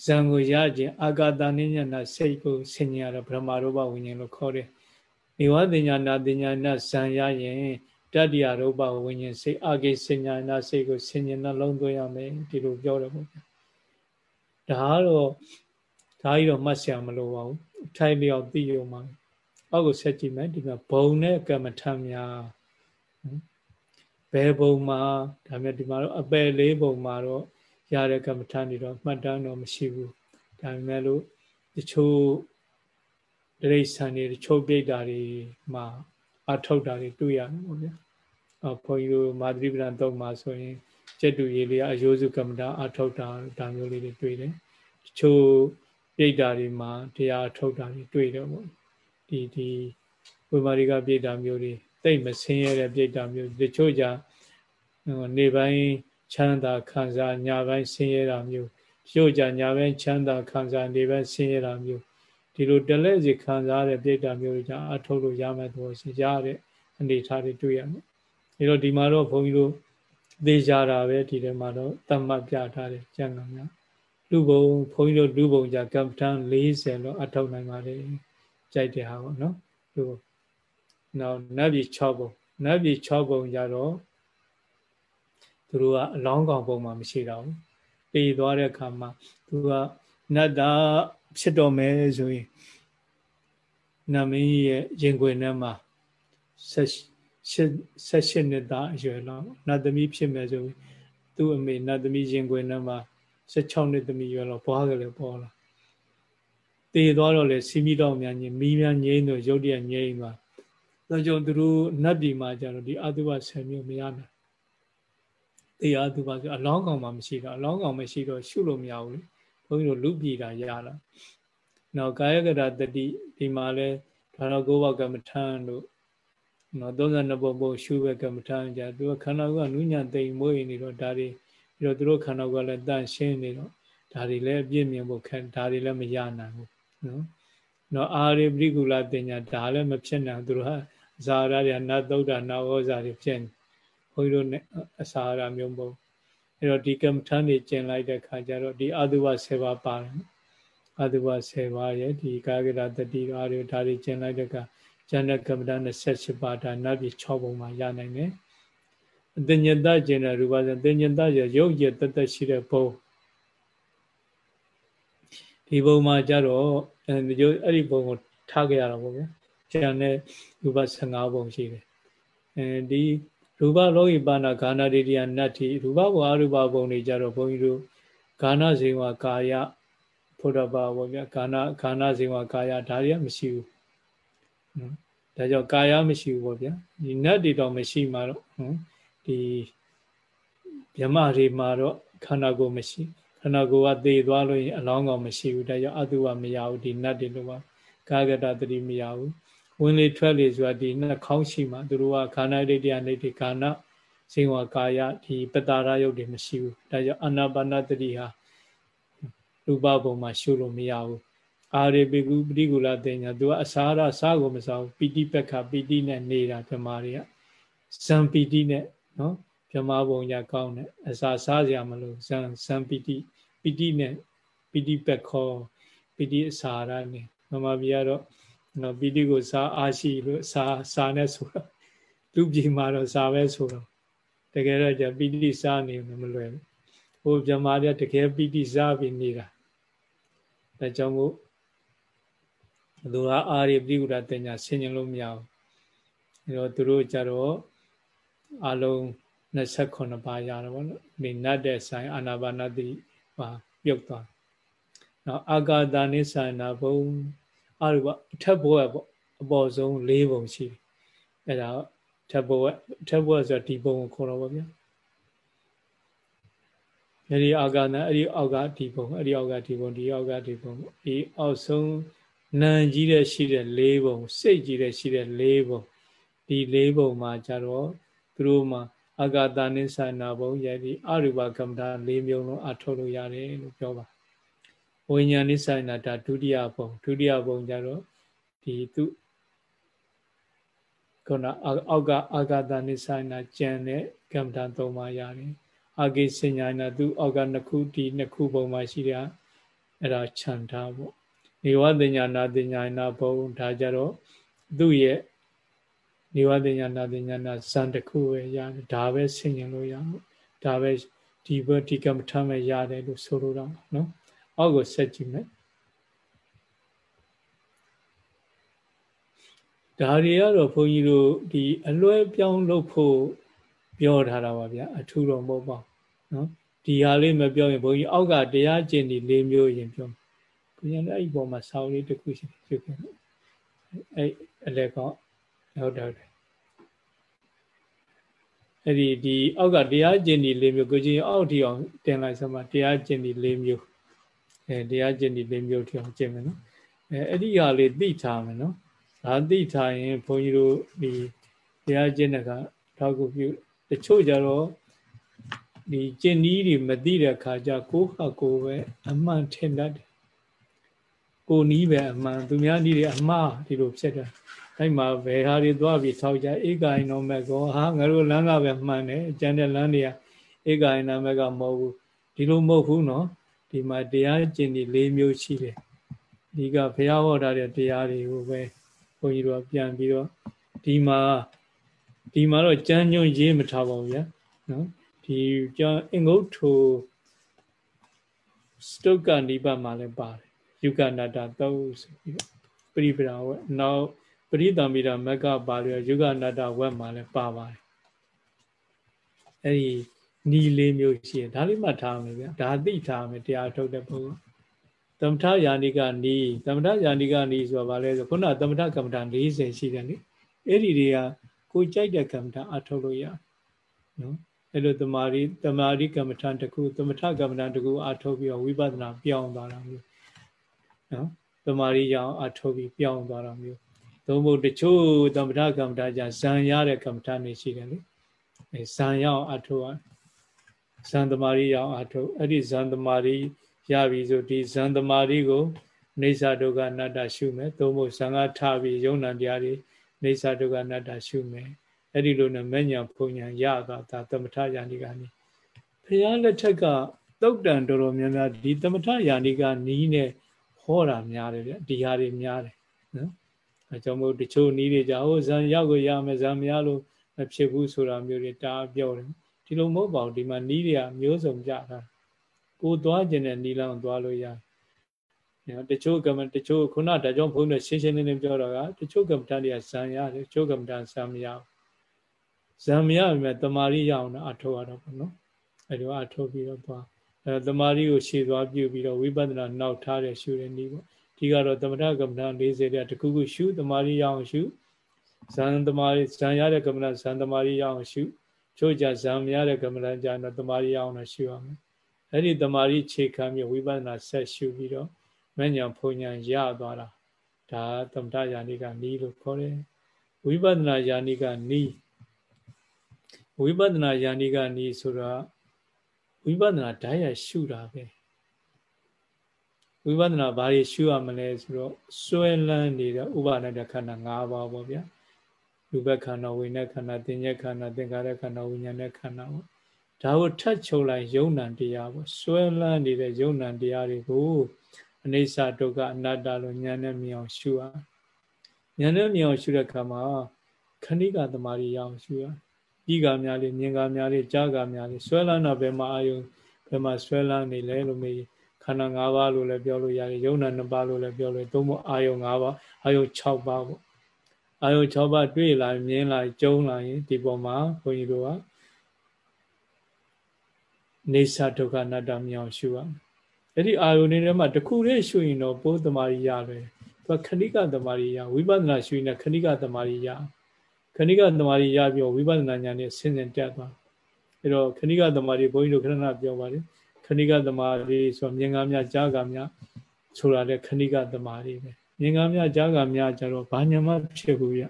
ဇံကိုရခြင်းအာဂါတနိညာနာစိတ်ကိုဆင်ញရတော့ဗြဟ္မာရူပဝိညာဉ်လို့ခေါ်တယ်။ နေဝတင်ညာနာတင်ညာနာဇံရရင်တတ္တိယရူပဝိညာဉ်စိတ်အာဂိစညာနာစိတ်ကိုဆင်ញနှလုံးသွင်းရမယ်ဒီလိုပြောတယ်ပေါ့။ဒါကတော့ဒါကြီးတော့မှတ်ဆရာမလိုပါဘူး။ထိုင်လျောက်သိရုံပါအောက်ကိုဆက်ကြည့်မယ်ဒီမှာဘုံနဲ့ကမ္မထမ်းများဘယ်ဘုံမှာဒါမြတ်ဒီမှာတော့အပယ်လေးဘုံမှာတော့ရတဲ့ကမ္မထမ်းတွေတော့မှတ်တမ်းတော့မရှိဘူးဒါပေမဲ့လို့တချို့ ဒရိษံတွေတချို့ပြိတ္တာတွေမှာအထောက်တာတွေတွေ့ရတယ်ပေါ့ဗျာအဘုန်းကြီးတို့မာသရိပဒံတော့မှာဆိုရင်ကျက်တူရေးလေးအယိုးစုကမ္မတာအထောက်တာဒါမျိုးလေးတွေတွေ့တယ်တချို့ပြိတ္တာတွေမှာတရားအထောက်တာတွေတွေ့တယ်ပေါ့ဒီဒီဝိမာရိကပြိတ္တာမျိုးတွေတိတ်မဆင်းရဲတဲ့ပြိတ္တာမျိုးတချို့ကြနေပိုင်းချမ်းသာခံစားညပိုင်းဆင်းရဲတာမျိုးရုပ်ကြညာပိုင်းချမ်းသာခံစားနေပိုင်းဆင်းရဲတာမျိုး ဒီလိုတလဲစီခံစားတဲ့ပြိတ္တာမျိုးတွေကြအထုတ်လို့ရမယ်တော့ရှိရတဲ့အနေထားတွေတွေ့ရမယ်အဲတော့ဒီမှာတော့ဘုန်းကြီးတို့သေချာတာပဲဒီထဲမှာတော့တတ်မှတ်ပြထားတယ်ကျန်ကများလူဘုံဘုန်းကြီးတို့လူဘုံကြကမ္ပထန်40လို့အထုတ်နိုင်ပါတယ်ကြိုက်တဲ့ဟာပေါ့နော်လူနောက်နတ်ပြည်6ဘုံနတ်ပြည်6ဘုံကြတော့သူတို့ကအလောင်းကောင်ပုံမှာမရှိတော့ဘူးပေသွားတဲ့အခါမှာသူကနတ်သား ဖြစ်တော်မယ်ဆိုရင်နမင်းရဲ့ရင်ခွင်ထဲမှာဆက်ဆက်ရှစ်နှစ်သားအရွယ်လောက်နတ်သမီးဖြစ်မယ်ဆိုရင်သူ့အမေနတ်သမီးရင်ခွင်ထဲမှာ16နှစ်သမီးရွယ်လောက်ဘွားကလေးပေါ်လာတည်သွားတော့လေစီမီတော့များညမီးများငိမ့်တော့ရုတ်တရက်ငိမ့်သွားဒါကြောင့်သူတို့နတ်ပြည်မှာကျတော့ဒီအတုဝဆယ်မျိုးမရနိုင်တရားသူပါဆိုအလောင်းကောင်မှမရှိတော့အလောင်းကောင်မရှိတော့ရှုလို့မရဘူးလေ ဘုန်းကြီးတို့လူပြည်တာရလာနောက်ကာယကရတတိဒီမှာလဲဒါတော့ကိုးဘကမ္မထန်တို့နော်32ပုံပုံရှုပဲကမ္မထန်ကြသူကခန္ဓာကနုညံတိမ်မွေးနေတော့ဒါတွေပြီးတော့သူတို့ခန္ဓာကလည်းတန့်ရှင်းနေတော့ဒါတွေလည်းအပြည့်မြင်ဖို့ခက်ဒါတွေလည်းမရနိုင်ဘူးနော်နော်အာရိပရိကုလတင်ညာဒါလည်းမဖြစ်နိုင်သူတို့ဟာဇာရတွေနတ်သုဒ္ဓနာဝဇာတွေဖြစ်နေဘုန်းကြီးတို့နဲ့အစာရမျိုးပုံ အဲ့တော့ဒီကမ္မထန်တွေကျင်လိုက်တဲ့ခါကျတော့ဒီအတုဝ7ပါးပါတယ်အတုဝ7ပါးရဲ့ဒီကာဂရတတိအားတွေဒါတွေကျင်လိုက်တဲ့ခါကျန်တဲ့ကမ္မထန်28ပါးဒါနတ်ပြည်6ပုံမှာရနိုင်တယ်အတညတကျင်တဲ့ရူပဇံတညတရရုပ်ရတသက်ရှိတဲ့ဘုံဒီဘုံမှာကြတော့အဲဒီအဲ့ဒီဘုံကိုထားခဲ့ရတာပေါ့ဗျာကျန်တဲ့ရူပ15ဘုံရှိတယ်အဲဒီ ရူပလောဟိပါဏဂာနာဒိဋ္ဌိယနတ္ထိရူပဘဝအရူပဘုံတွေကြတော့ဘုန်းကြီးတို့ဂာနာဇေဝကာယဖုဒ္ဓဘာဘောဗျာဂာနာဂာနာဇေဝကာယဒါတွေကမရှိဘူးနော်ဒါကြောင့်ကာယမရှိဘူးပေါ့ဗျာဒီနတ်တွေတော့မရှိမှာတော့ဟွန်းဒီမြမတွေမှာတော့ခန္ဓာကိုယ်မရှိခန္ဓာကိုယ်ကသေသွားလို့ရင်အလောင်းကောင်မရှိဘူးဒါကြောင့်အတုဝမရဘူးဒီနတ်တွေလို့ပါကာဂတတတိမရဘူး ဝင်လေထွက်လေဆိုတာဒီနှာခေါင်းရှိမှသူတို့ကခန္ဓာဒိဋ္ဌိအနိဋ္ဌိကာဏဇင်ဝကာယဒီပတာရယုတ်တွေမရှိဘူးဒါကြောင့်အာနာပါနတတိဟာရူပဘုံမှာရှုလို့မရဘူးအာရေပိကုပတိကူလာတင်ညာသူကအစာရစားကိုမစားဘူးပီတိပက္ခပီတိနဲ့နေတာဗမာတွေကဇံပီတိနဲ့နော်ဗမာဘုံညာကောင်းတယ်အစာစားစရာမလိုဇံဇံပီတိပီတိနဲ့ပီတိပက္ခောပီတိအစာရနဲ့ဗမာပြည်ကတော့ နော်ပီတိကိုစာအားရှိလို့စာစာနဲ့ဆိုတော့လူပြည်မှာတော့စာပဲဆိုတော့တကယ်တော့じゃပီတိစားနေမလွယ်ဘူးဟိုဗမာတွေကတကယ်ပီတိစားပြီးနေတာဒါကြောင့်မို့သူကအာရိပရိကုဒတင်ညာဆင်ញင်လို့မရဘူးအဲတော့သူတို့ကြတော့အလုံး28ပါးရတော့ဗောနော်ဒီနတ်တဲ့ဆိုင်အာနာပါနတိပါပြုတ်သွားနော်အာဂါတာနိဆိုင်နာဘုံ အာရုပအထက်ဘဝပေါ့အပေါ်ဆုံး၄ဘုံရှိတယ်အဲ့ဒါထက်ဘဝထက်ဘဝဆိုတာဒီဘုံကိုခေါ်တော့ပါဗျာအဲ့ဒီအောက်ကနဲ့အဲ့ဒီအောက်ကဒီဘုံအဲ့ဒီအောက်ကဒီဘုံဒီအောက်ကဒီဘုံဒီအောက်ဆုံးနံကြီးတဲ့ရှိတဲ့၄ဘုံစိတ်ကြီးတဲ့ရှိတဲ့၄ဘုံဒီ၄ဘုံမှာကြတော့သူတို့မှာအာဂတာနိသနာဘုံရဲ့ဒီအရူပကမ္မတာ၄မျိုးလုံးအထုတ်လို့ရတယ်လို့ပြောပါ ဝိညာဉ်နိသနာဒါဒုတိယဘုံဒုတိယဘုံကြတော့ဒီသူခုနအောက်ကအာဂတာနိသနာကြံတဲ့ကမ္မတာ၃ပါးရတယ်အာဂိစညာနာသူအောက်ကနှစ်ခုဒီနှစ်ခုပုံမှာရှိတာအဲ့ဒါခြံထားပေါ့နေဝတညာနာတညာနာဘုံဒါကြတော့သူ့ရဲ့နေဝတညာနာတညာနာဇန်တစ်ခုပဲရတယ်ဒါပဲဆင်ញင်လို့ရအောင်ဒါပဲဒီဘဒီကမ္မထမ်းပဲရတယ်လို့ဆိုလိုတော့နော် အောက်ကိုဆက်ကြည့်မယ်ဒါတွေကတော့ဘုန်းကြီးတို့ဒီအလွဲပြောင်းလုပ်ဖို့ပြောထားတာပါဗျာအထူးတော့မဟုတ်ပါနော်ဒီဟာလေးမပြောရင်ဘုန်းကြီးအောက်ကတရားကျင့်ဒီ၄မျိုးရင်ပြောဘုန်းကြီးလည်းအဲ့ဒီပေါ်မှာစောင်းလေးတစ်ခုရှိပြုခဲ့အဲ့အလဲကောဟုတ်တယ်အဲ့ဒီဒီအောက်ကတရားကျင့်ဒီ၄မျိုးကိုကြီးအောက်ထီအောင်တင်လိုက်စမ်းပါတရားကျင့်ဒီ၄မျိုး အဲတရားကျင့်ဒီ၄မျိုးထီအောင်ကျင့်မယ်နော်အဲအဲ့ဒီဟာလေးသိထားမယ်နော်ဒါသိထားရင်ဘုန်းကြီးတို့ဒီတရားကျင့်တဲ့ကထောက်ကူပြုတချို့ကြတော့ဒီကျင့်နည်းတွေမသိတဲ့အခါကျကိုယ်ဟာကိုယ်ပဲအမှန်ထင်တတ်တယ်ကိုနီးပဲအမှန်သူများနီးတွေအမှားဒီလိုဖြစ်တယ်အဲ့မှာဘယ်ဟာတွေသွားပြီးထောက်ကြဧကိုင်နောမက်ကောဟာငါတို့လမ်းကပဲမှန်တယ်ကျန်တဲ့လမ်းတွေကဧကိုင်နောမက်ကမဟုတ်ဘူးဒီလိုမဟုတ်ဘူးနော် ဒီမှာတရားကျင့်ဒီ၄မျိုးရှိတယ်ဒီကဘုရားဟောထားတဲ့တရားတွေကိုပဲဘုန်းကြီးတို့ပြန်ပြီးတော့ဒီမှာဒီမှာတော့ကြမ်းညွန့်ရေးမထားပါဘူးဗျာနော်ဒီကျောင်းအင်္ဂုတ္ထုစတုတ်ကနိဗ္ဗာန်မှာလည်းပါတယ်ယုကနာတာသုတ်ဆိုပြီးတော့ပရိပရာဝက်နောက်ပရိသမိတာမက်ကပါလို့ယုကနာတာဝက်မှာလည်းပါပါတယ်အဲ့ဒီ နီလေးမျိုးရှိရင်ဒါလေးမှတ်ထားမယ်ဗျာဒါသိထားမယ်တရားထုတ်တဲ့ပုဂ္ဂိုလ်သမထယာနိကနီသမထယာနိကနီဆိုတာဘာလဲဆိုခုနသမထကမ္မဋ္ဌာန်40ရှိတယ်လေအဲ့ဒီတွေကကိုကြိုက်တဲ့ကမ္မဋ္ဌာန်အထုတ်လို့ရနော်အဲ့လိုတမာရီတမာရီကမ္မထံတစ်ခုသမထကမ္မထံတစ်ခုအထုတ်ပြီးတော့ဝိပဿနာပြောင်းသွားတာမျိုးနော်တမာရီရောင်အထုတ်ပြီးပြောင်းသွားတာမျိုးသို့မဟုတ်တချို့သမထကမ္မထကြဇံရတဲ့ကမ္မထနေရှိတယ်လေအဲဇံရောင်အထုတ်ရ ဇံတမာရီရောင်အထုတ်အဲ့ဒီဇံတမာရီရပြီဆိုဒီဇံတမာရီကိုနေသဒုက္ခအနတ္တရှုမယ်သို့မဟုတ်ဇံကထပြီးယုံနာတရားတွေနေသဒုက္ခအနတ္တရှုမယ်အဲ့ဒီလိုနဲ့မညာဖုန်ညာရတာဒါသမထယာနိကနေဘုရားလက်ထက်ကသုတ်တန်တော်တော်များများဒီသမထယာနိကနီးနဲ့ဟောတာများတယ်ဗျဒီဟာတွေများတယ်နော်အဲကြောင့်မို့တချို့နီးတွေကြဟိုဇံရောက်ကိုရမယ်ဇံမရလို့မဖြစ်ဘူးဆိုတာမျိုးတွေတားပြောတယ် ဒီလိုမဟုတ်ပါဘူးဒီမှာနီးတွေကမျိုးစုံကြတာကိုသွားခြင်းနဲ့နီးလောင်းသွားလို့ရတယ်နော်တချို့ကမ္မတချို့ခုနဒါကြောင့်ဘုန်းကြီးရှင်းရှင်းလင်းလင်းပြောတော့ကတချို့ကမ္မဋ္ဌာန်းတွေကဇံရတယ်တချို့ကမ္မဋ္ဌာန်းဇံမရဘူးဇံမရပြီမဲ့တမာရီရအောင်တော့အထောက်ရတော့ပေါ့နော်အဲဒီတော့အထောက်ပြီးတော့သွားအဲတမာရီကိုရှေ့သွားပြုပြီးတော့ဝိပဿနာနောက်ထားတဲ့ရှုတဲ့နည်းပေါ့ဒီကတော့သမထကမ္မဋ္ဌာန်း40တဲ့တခုခုရှုတမာရီရအောင်ရှုဇံတမာရီဇံရတဲ့ကမ္မဋ္ဌာန်းဇံတမာရီရအောင်ရှု ချို့ကြဇံမရတဲ့ကမ္မဋ္ဌာန်းကြတော့တမာရီရအောင်တော့ရှုရမယ်အဲ့ဒီတမာရီခြေခံပြီးဝိပဿနာဆက်ရှုပြီးတော့မဉ္ဇဉ်ဖုန်ညာရသွားတာဒါသမထယာနိကနီးလို့ခေါ်တယ်ဝိပဿနာယာနိကနီးဝိပဿနာယာနိကနီးဆိုတာဝိပဿနာဓာတ်ရရှုတာပဲဝိပဿနာဘာတွေရှုရမလဲဆိုတော့စွဲလန်းနေတဲ့ဥပါဒณะခန္ဓာ၅ပါးပေါ့ဗျာ လူဘခန္ဓာဝိညာဉ်ခန္ဓာသင်္ညက်ခန္ဓာသင်္ခါရခန္ဓာဝိညာဉ်နဲ့ခန္ဓာပေါ့ဒါကိုထပ်ချုပ်လိုက်ယုံ nant တရားပေါ့စွဲလန်းနေတဲ့ယုံ nant တရားတွေကိုအနိစ္စဒုက္ခအနတ္တလို့ဉာဏ်နဲ့မြင်အောင်ရှုရဉာဏ်နဲ့မြင်အောင်ရှုတဲ့အခါမှာခဏိကသမารီရအောင်ရှုရဤကများလေးမြင်ကများလေးကြားကများလေးဆွဲလန်းတော့ဘယ်မှာအာယုဘယ်မှာဆွဲလန်းနေလဲလို့မေးခန္ဓာ၅ပါးလို့လည်းပြောလို့ရတယ်ယုံနာ၅ပါးလို့လည်းပြောလို့သုံးဖို့အာယု၅ပါးအာယု6ပါးပေါ့ အာယု6ပါးတွေ့လာမြင်လာကြုံလာရင်ဒီပေါ်မှာဘုန်းကြီးတို့ကနေသဒုက္ခအနတ္တမြောင်ရှုရအဲ့ဒီအာယုန်တွေထဲမှာတခုတည်းရှုရင်တော့ပိုးသမารီရလွယ်သူခဏိကသမารီရဝိပဿနာရှုရင်ခဏိကသမารီရခဏိကသမารီရပြီးဝိပဿနာဉာဏ်နဲ့ဆင်းဆင်းတက်သွားအဲ့တော့ခဏိကသမารီဘုန်းကြီးတို့ခဏခဏပြောပါတယ်ခဏိကသမารီဆိုမြင်ကားများကြားကားများဆိုတာလေခဏိကသမารီပဲ မြင်ကားများကြားကားများကြတော့ဘာညာမှဖြစ်ဘူးရ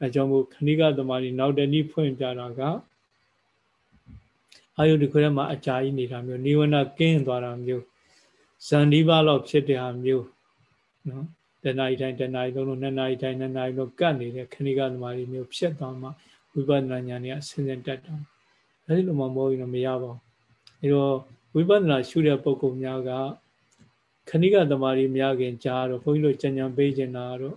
အဲကြောင့်မို့ခဏိကသမารီနောက်တနည်းဖွင့်ပြတာကအာယုတစ်ခုထဲမှာအကြာကြီးနေတာမျိုးနိဝရဏကင်းသွားတာမျိုးဇန်ဒီပါလောက်ဖြစ်တဲ့ဟာမျိုးနော်တဏှာတိုင်းတဏှာလုံးလုံးနှစ်နာရီတိုင်းနှစ်နာရီလုံးကတ်နေတဲ့ခဏိကသမားတွေမျိုးဖြစ်သွားမှဝိပဿနာဉာဏ်ကြီးအစဉ်စဉ်တက်တာအဲဒီလိုမှမဟုတ်ရင်တော့မရပါဘူးအဲတော့ဝိပဿနာရှုတဲ့ပုဂ္ဂိုလ်များက ခဏိကသမားတွေများခင်ကြားတော့ဘုန်းကြီးတို့ကြံကြံပေးခြင်းတာတော့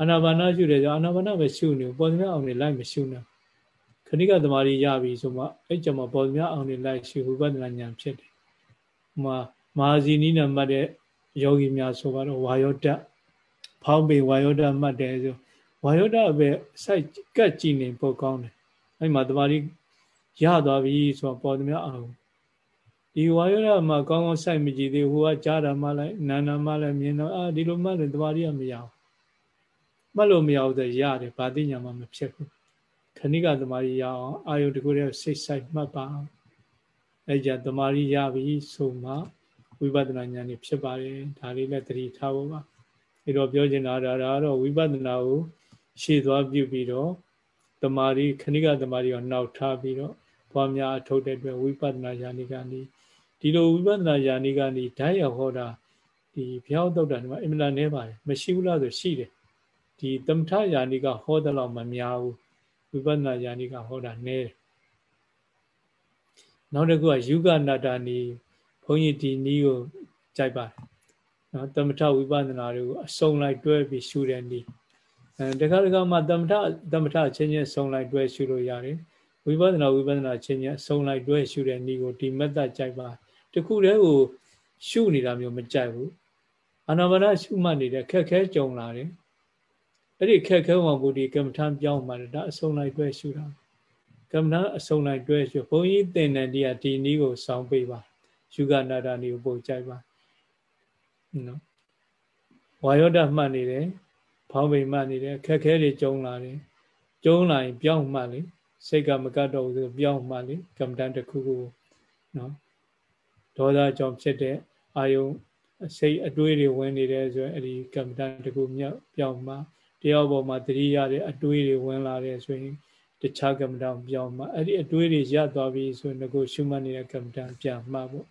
အာနာပါနာရှုတယ်ဆိုအာနာပါနာပဲရှုနေပေါ်သမျှအောင်နေလိုက်မရှုနဲ့ခဏိကသမားတွေရပြီဆိုမှအဲ့ကြမှာပေါ်သမျှအောင်နေလိုက်ရှုဝိပဿနာဉာဏ်ဖြစ်တယ်ဟိုမှာမဟာဇီနီနဲ့မှတ်တဲ့ယောဂီများဆိုတော့ဝါယောတဖောင်းပေဝါယောတမှတ်တယ်ဆိုဝါယောတပဲစိုက်ကတ်ကြည့်နေပိုကောင်းတယ်အဲ့မှာတမာရီရသွားပြီဆိုတော့ပေါ်သမျှအောင် ဒီဝါယောတမှာကောင်းကောင်းစိုက်မကြည့်သေးဟိုကကြားတာမှလည်းနာနာမှလည်းမြင်တော့အာဒီလိုမှလည်းတမာရီကမရဘူးမှတ်လို့မရဘူးဆိုရတယ်ဗာတိညာမှမဖြစ်ဘူးခဏိကတမာရီရအောင်အာယုတကူတဲ့စိတ်ဆိုင်မှတ်ပါအဲ့ကြတမာရီရပြီဆိုမှဝိပဿနာဉာဏ်นี่ဖြစ်ပါတယ်ဒါလေးလည်းသတိထားဖို့ပါအဲတော့ပြောချင်တာဒါတော့ဝိပဿနာကိုရှေ့သွားပြုပြီးတော့တမာရီခဏိကတမာရီကိုနောက်ထားပြီးတော့ပွားများအထုတ်တဲ့အတွက်ဝိပဿနာဉာဏ်นี่ကနေ ဒီလိုဝိပဿနာယာနိကနေဓာတ်ရဟောတာဒီဘုရားတုတ်တာဒီမှာအင်မတန်နေပါတယ်မရှိဘူးလားဆိုရှိတယ်ဒီသမထယာနိကဟောတဲ့လောက်မများဘူးဝိပဿနာယာနိကဟောတာနည်းတယ်နောက်တစ်ခုကယူကနာတာနီဘုန်းကြီးဒီနီးကိုကြိုက်ပါတယ်နော်သမထဝိပဿနာတွေကိုအစုံလိုက်တွဲပြီးရှုတဲ့နီးအဲတခါတခါမှသမထသမထချင်းချင်းစုံလိုက်တွဲရှုလို့ရတယ်ဝိပဿနာဝိပဿနာချင်းချင်းအစုံလိုက်တွဲရှုတဲ့နီးကိုဒီမက်သတ်ကြိုက်ပါတယ် ခုတည်းကိုရှုနေတာမျိုးမကြိုက်ဘူးအာနာပါနရှုမှတ်နေတဲ့ခက်ခဲကြုံလာတယ်အဲ့ဒီခက်ခဲမှဘုဒီကမ္မထံပြောင်းမှတယ်ဒါအစုံလိုက်တွဲရှုတာကမ္မထံအစုံလိုက်တွဲရှုဘုန်းကြီးသင်တဲ့ဒီကဒီနည်းကိုစောင်းပေးပါယူကနာတာနေကိုပို့ကြိုက်ပါနော်ဝါယောဒမှတ်နေတယ်ဖောင်းပိန်မှတ်နေတယ်ခက်ခဲတွေကျုံလာတယ်ကျုံလာရင်ပြောင်းမှတ်လေစိတ်ကမကတ်တော့ဘူးဆိုပြောင်းမှတ်လေကမ္မတန်တစ်ခုခုနော် ဒေါသကြောင့်ဖြစ်တဲ့အာယုံစိတ်အတွေးတွေဝင်နေတယ်ဆိုရင်အဲ့ဒီကမ္မတန်တစ်ခုမြောက်ပြောင်းမှတရားပေါ်မှာတတိရတဲ့အတွေးတွေဝင်လာတယ်ဆိုရင်တခြားကမ္မတန်ပြောင်းမှအဲ့ဒီအတွေးတွေရသွားပြီဆိုရင်ကိုရှုမှတ်နေတဲ့ကမ္မတန်ပြန်မှတ်ဖို့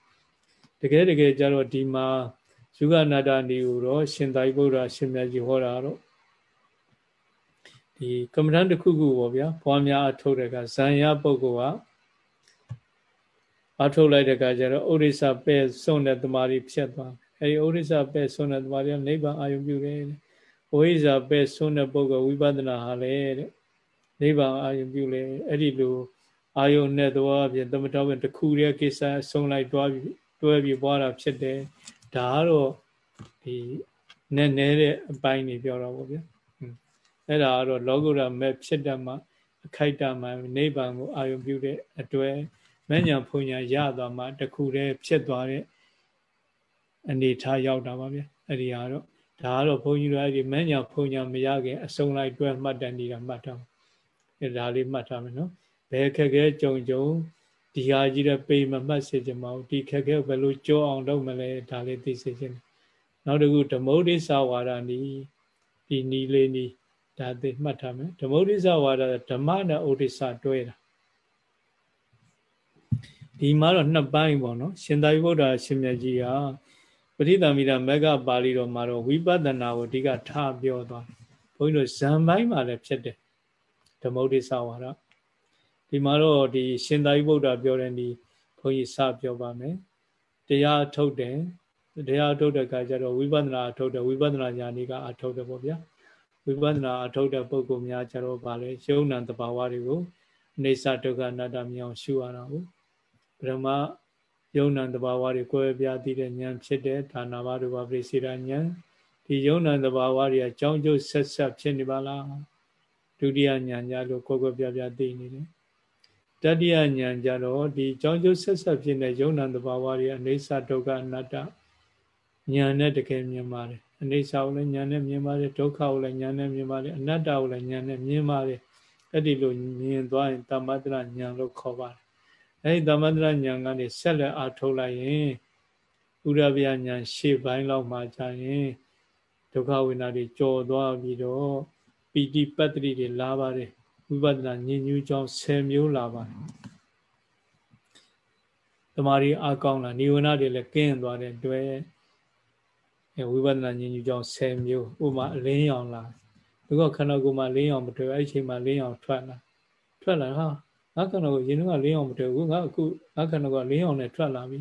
တကယ်တကယ်ကြတော့ဒီမှာယူဂနာတာနေကိုတော့ရှင်သာရိပုတ္တရာရှင်မြတ်ကြီးဟောတာတော့ဒီကမ္မဋ္ဌာန်းတစ်ခုခုပေါ့ဗျာဘွားများအထုတ်တဲ့ကဇံရပုဂ္ဂိုလ်က အထုတ်လိုက်တဲ့ကကျတော့ဥရိစ္ဆပဲစွန့်တဲ့တမာရီဖြစ်သွားအဲဒီဥရိစ္ဆပဲစွန့်တဲ့တမာရီကနိဗ္ဗာန်အာရုံပြုတယ်ဝိဇ္ဇာပဲစွန့်တဲ့ပုဂ္ဂိုလ်ဝိပဿနာဟာလေတဲ့နိဗ္ဗာန်အာရုံပြုလေအဲ့ဒီလိုအာယုန်နဲ့သွားအပြင်သမထဝင်တစ်ခုတည်းကိစ္စဆုံးလိုက်တွားပြီးတွဲပြီးပွားတာဖြစ်တယ်ဒါကတော့ဒီနည်းနည်းတဲ့အပိုင်းနေပြောတော့ဗောဗျာအဲ့ဒါကတော့လောကုတ္တမဲ့ဖြစ်တတ်မှအခိုက်တမှနိဗ္ဗာန်ကိုအာရုံပြုတဲ့အတွဲ မဉ္ဇဏ်ဖုန်ညာရသွားမှတခုတည်းဖြစ်သွားတဲ့အနေထားရောက်တာပါဗျာအဲ့ဒီကတော့ဒါကတော့ဘုန်းကြီးတို့အဲ့ဒီမဉ္ဇဏ်ဖုန်ညာမရခင်အစုံလိုက်တွဲမှတ်တန်နေတာမှတ်ထားအဲ့ဒါလေးမှတ်ထားမယ်နော်ဘယ်ခက်ခဲကြုံကြုံဒီဟာကြီးတဲ့ပေမမှတ်စေချင်ပါဘူးဒီခက်ခဲဘယ်လိုကြောအောင်လုပ်မလဲဒါလေးသိစေချင်တယ်နောက်တစ်ခုဓမ္မုဒိသဝါဒနီဒီနီလေးနီဒါသိမှတ်ထားမယ်ဓမ္မုဒိသဝါဒဓမ္မနဲ့ဥဒိသတွဲတာ ဒီမှာတော့နှစ်ပိုင်းပေါ့နော်ရှင်သာရိပုတ္တရာရှင်မြတ်ကြီးကပဋိသမီရမဂ္ဂပါဠိတော်မှာတော့ဝိပဿနာကိုအဓိကထားပြောသွားတယ်ဘုန်းကြီးတို့ဇံပိုင်းမှာလည်းဖြစ်တယ်ဓမ္မုဒိသဝါဒဒီမှာတော့ဒီရှင်သာရိပုတ္တရာပြောတဲ့ဒီဘုန်းကြီးစပြောပါမယ်တရားထုတ်တယ်တရားထုတ်တဲ့အခါကျတော့ဝိပဿနာထုတ်တယ်ဝိပဿနာဉာဏ်ကြီးကအထုတ်တယ်ပေါ့ဗျာဝိပဿနာအထုတ်တဲ့ပုဂ္ဂိုလ်များကျတော့ဗာလဲယုံနံတဘာဝတွေကိုအိဋ္ဌဒုက္ခအနတ္တမြောင်ရှုရတာကို ပရမယုံနံတဘာဝတွေကိုယ်ပြသိတဲ့ဉာဏ်ဖြစ်တဲ့ဒါနာဘရူပပရိစေရဉာဏ်ဒီယုံနံတဘာဝတွေအကြောင်းကျိုးဆက်ဆက်ဖြစ်နေပါလားဒုတိယဉာဏ်ကြလို့ကိုယ်ကိုယ်ပြပြသိနေတယ်တတိယဉာဏ်ကြတော့ဒီကြောင်းကျိုးဆက်ဆက်ဖြစ်တဲ့ယုံနာတဘာဝတွေအိဋ္ဌဒုက္ခအနတ္တဉာဏ်နဲ့တကယ်မြင်ပါတယ်အိဋ္ဌကိုလည်းဉာဏ်နဲ့မြင်ပါတယ်ဒုက္ခကိုလည်းဉာဏ်နဲ့မြင်ပါတယ်အနတ္တကိုလည်းဉာဏ်နဲ့မြင်ပါတယ်အဲ့ဒီလိုမြင်သွားရင်တမ္မတရဉာဏ်လို့ခေါ်ပါတယ် အဲ့ဒီတမ္မတရဉာဏ်ကနေဆက်လက်အားထုတ်လိုက်ရင်ဥရဗျာဉာဏ်ရှေ့ပိုင်းလောက်မှကြာရင်ဒုက္ခဝေဒနာတွေကြော်သွားပြီးတော့ပီတိပတ္တိတွေလာပါတယ်ဝိပဿနာဉာဏ်ညူးကြောင်း10မျိုးလာပါတယ်တမာရီအကောင်းလာနိဝရဏတွေလည်းကင်းသွားတဲ့တွေ့ဝိပဿနာဉာဏ်ကြီးကြောင့်10မျိုးဥပမာအလင်းရောင်လာဘုကခန္ဓာကိုယ်မှာလင်းရောင်မတွေ့အဲ့ဒီအချိန်မှာလင်းရောင်ထွက်လာထွက်လာဟာ ငါခန္ဓာကိုယ်ရင်ကလင်းရောင်မတွေ့ဘူးငါအခုငါခန္ဓာကိုယ်လင်းရောင်နဲ့ထွက်လာပြီ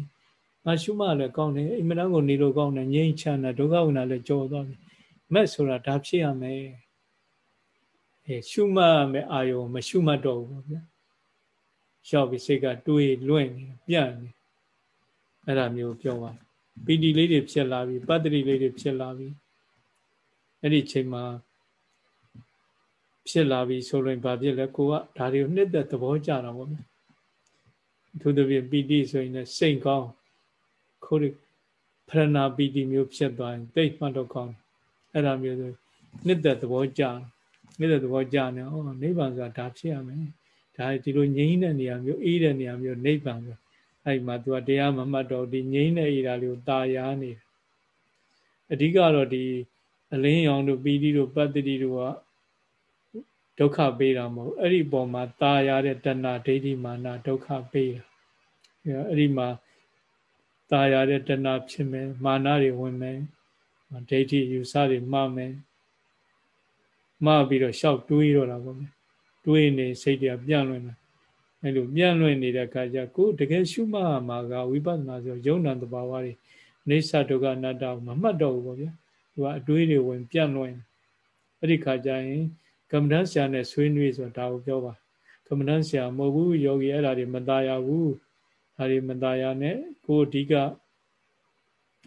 ငါရှုမှလည်းကောင်းတယ်အိမ်မတန်းကိုနေလို့ကောင်းတယ်ငြိမ်းချမ်းတယ်ဒုက္ခဝိနာလည်းကြော်သွားပြီမက်ဆိုတာဒါဖြစ်ရမယ်အဲရှုမှတ်မယ်အာယုံမရှုမှတ်တော့ဘူးပေါ့ဗျာရှောက်ပြီးစိတ်ကတွေးလွင့်နေပြန့်နေအဲ့ဒါမျိုးပြောပါပီတိလေးတွေဖြစ်လာပြီပတ္တိလေးတွေဖြစ်လာပြီအဲ့ဒီချိန်မှာ ဖြစ်လာပြီဆိုရင်ဘာဖြစ်လဲကိုကဒါတွေကိုနှစ်သက်သဘောကျတာပေါ့ဗျာသူတို့ပြပီတိဆိုရင်လည်းစိတ်ကောင်းခိုးဖရဏပီတိမျိုးဖြစ်သွားရင်တိတ်မှတ်တော့ကောင်းအဲ့ဒါမျိုးဆိုနှစ်သက်သဘောကျနှစ်သက်သဘောကျနေဩနိဗ္ဗာန်ဆိုတာဒါဖြစ်ရမယ်ဒါဒီလိုငြိမ်းတဲ့နေရာမျိုးအေးတဲ့နေရာမျိုးနိဗ္ဗာန်ဆိုအဲ့မှာ तू တရားမမှတ်တော့ဒီငြိမ်းတဲ့အေးတာလေးကိုตาရနေတယ်အဓိကတော့ဒီအလင်းရောင်တို့ပီတိတို့ပတ္တိတို့က ဒုက္ခပေးတာမဟုတ်အဲ့ဒီပုံမှာตาရတဲ့တဏ္ဍဒိဋ္ဌိမာနဒုက္ခပေးတာအဲ့ဒီမှာตาရတဲ့တဏ္ဍဖြစ်မယ်မာနတွေဝင်မယ်ဒိဋ္ဌိယူဆတွေမှားမယ်မှားပြီးတော့ရှောက်တွေးတော့တာပေါ့တွေးနေစိတ်တွေကပြန့်လွင်တာအဲလိုပြန့်လွင်နေတဲ့အခါကျကိုတကယ်ရှုမှတ်မှာကဝိပဿနာဆိုယုံနာတဘာဝတွေနေသဒုက္ခအနတ္တမမှတ်တော့ဘူးပေါ့ဗျာသူကအတွေးတွေဝင်ပြန့်လွင်အဲ့ဒီခါကျရင် ကမ္မဋ္ဌာန်းဆရာနဲ့ဆွေးနွေးဆိုတာကိုပြောပါကမ္မဋ္ဌာန်းဆရာမဟုတ်ဘူးယောဂီအဲ့ဒါတွေမตายရဘူးဒါတွေမตายရနဲ့ကိုအဓိက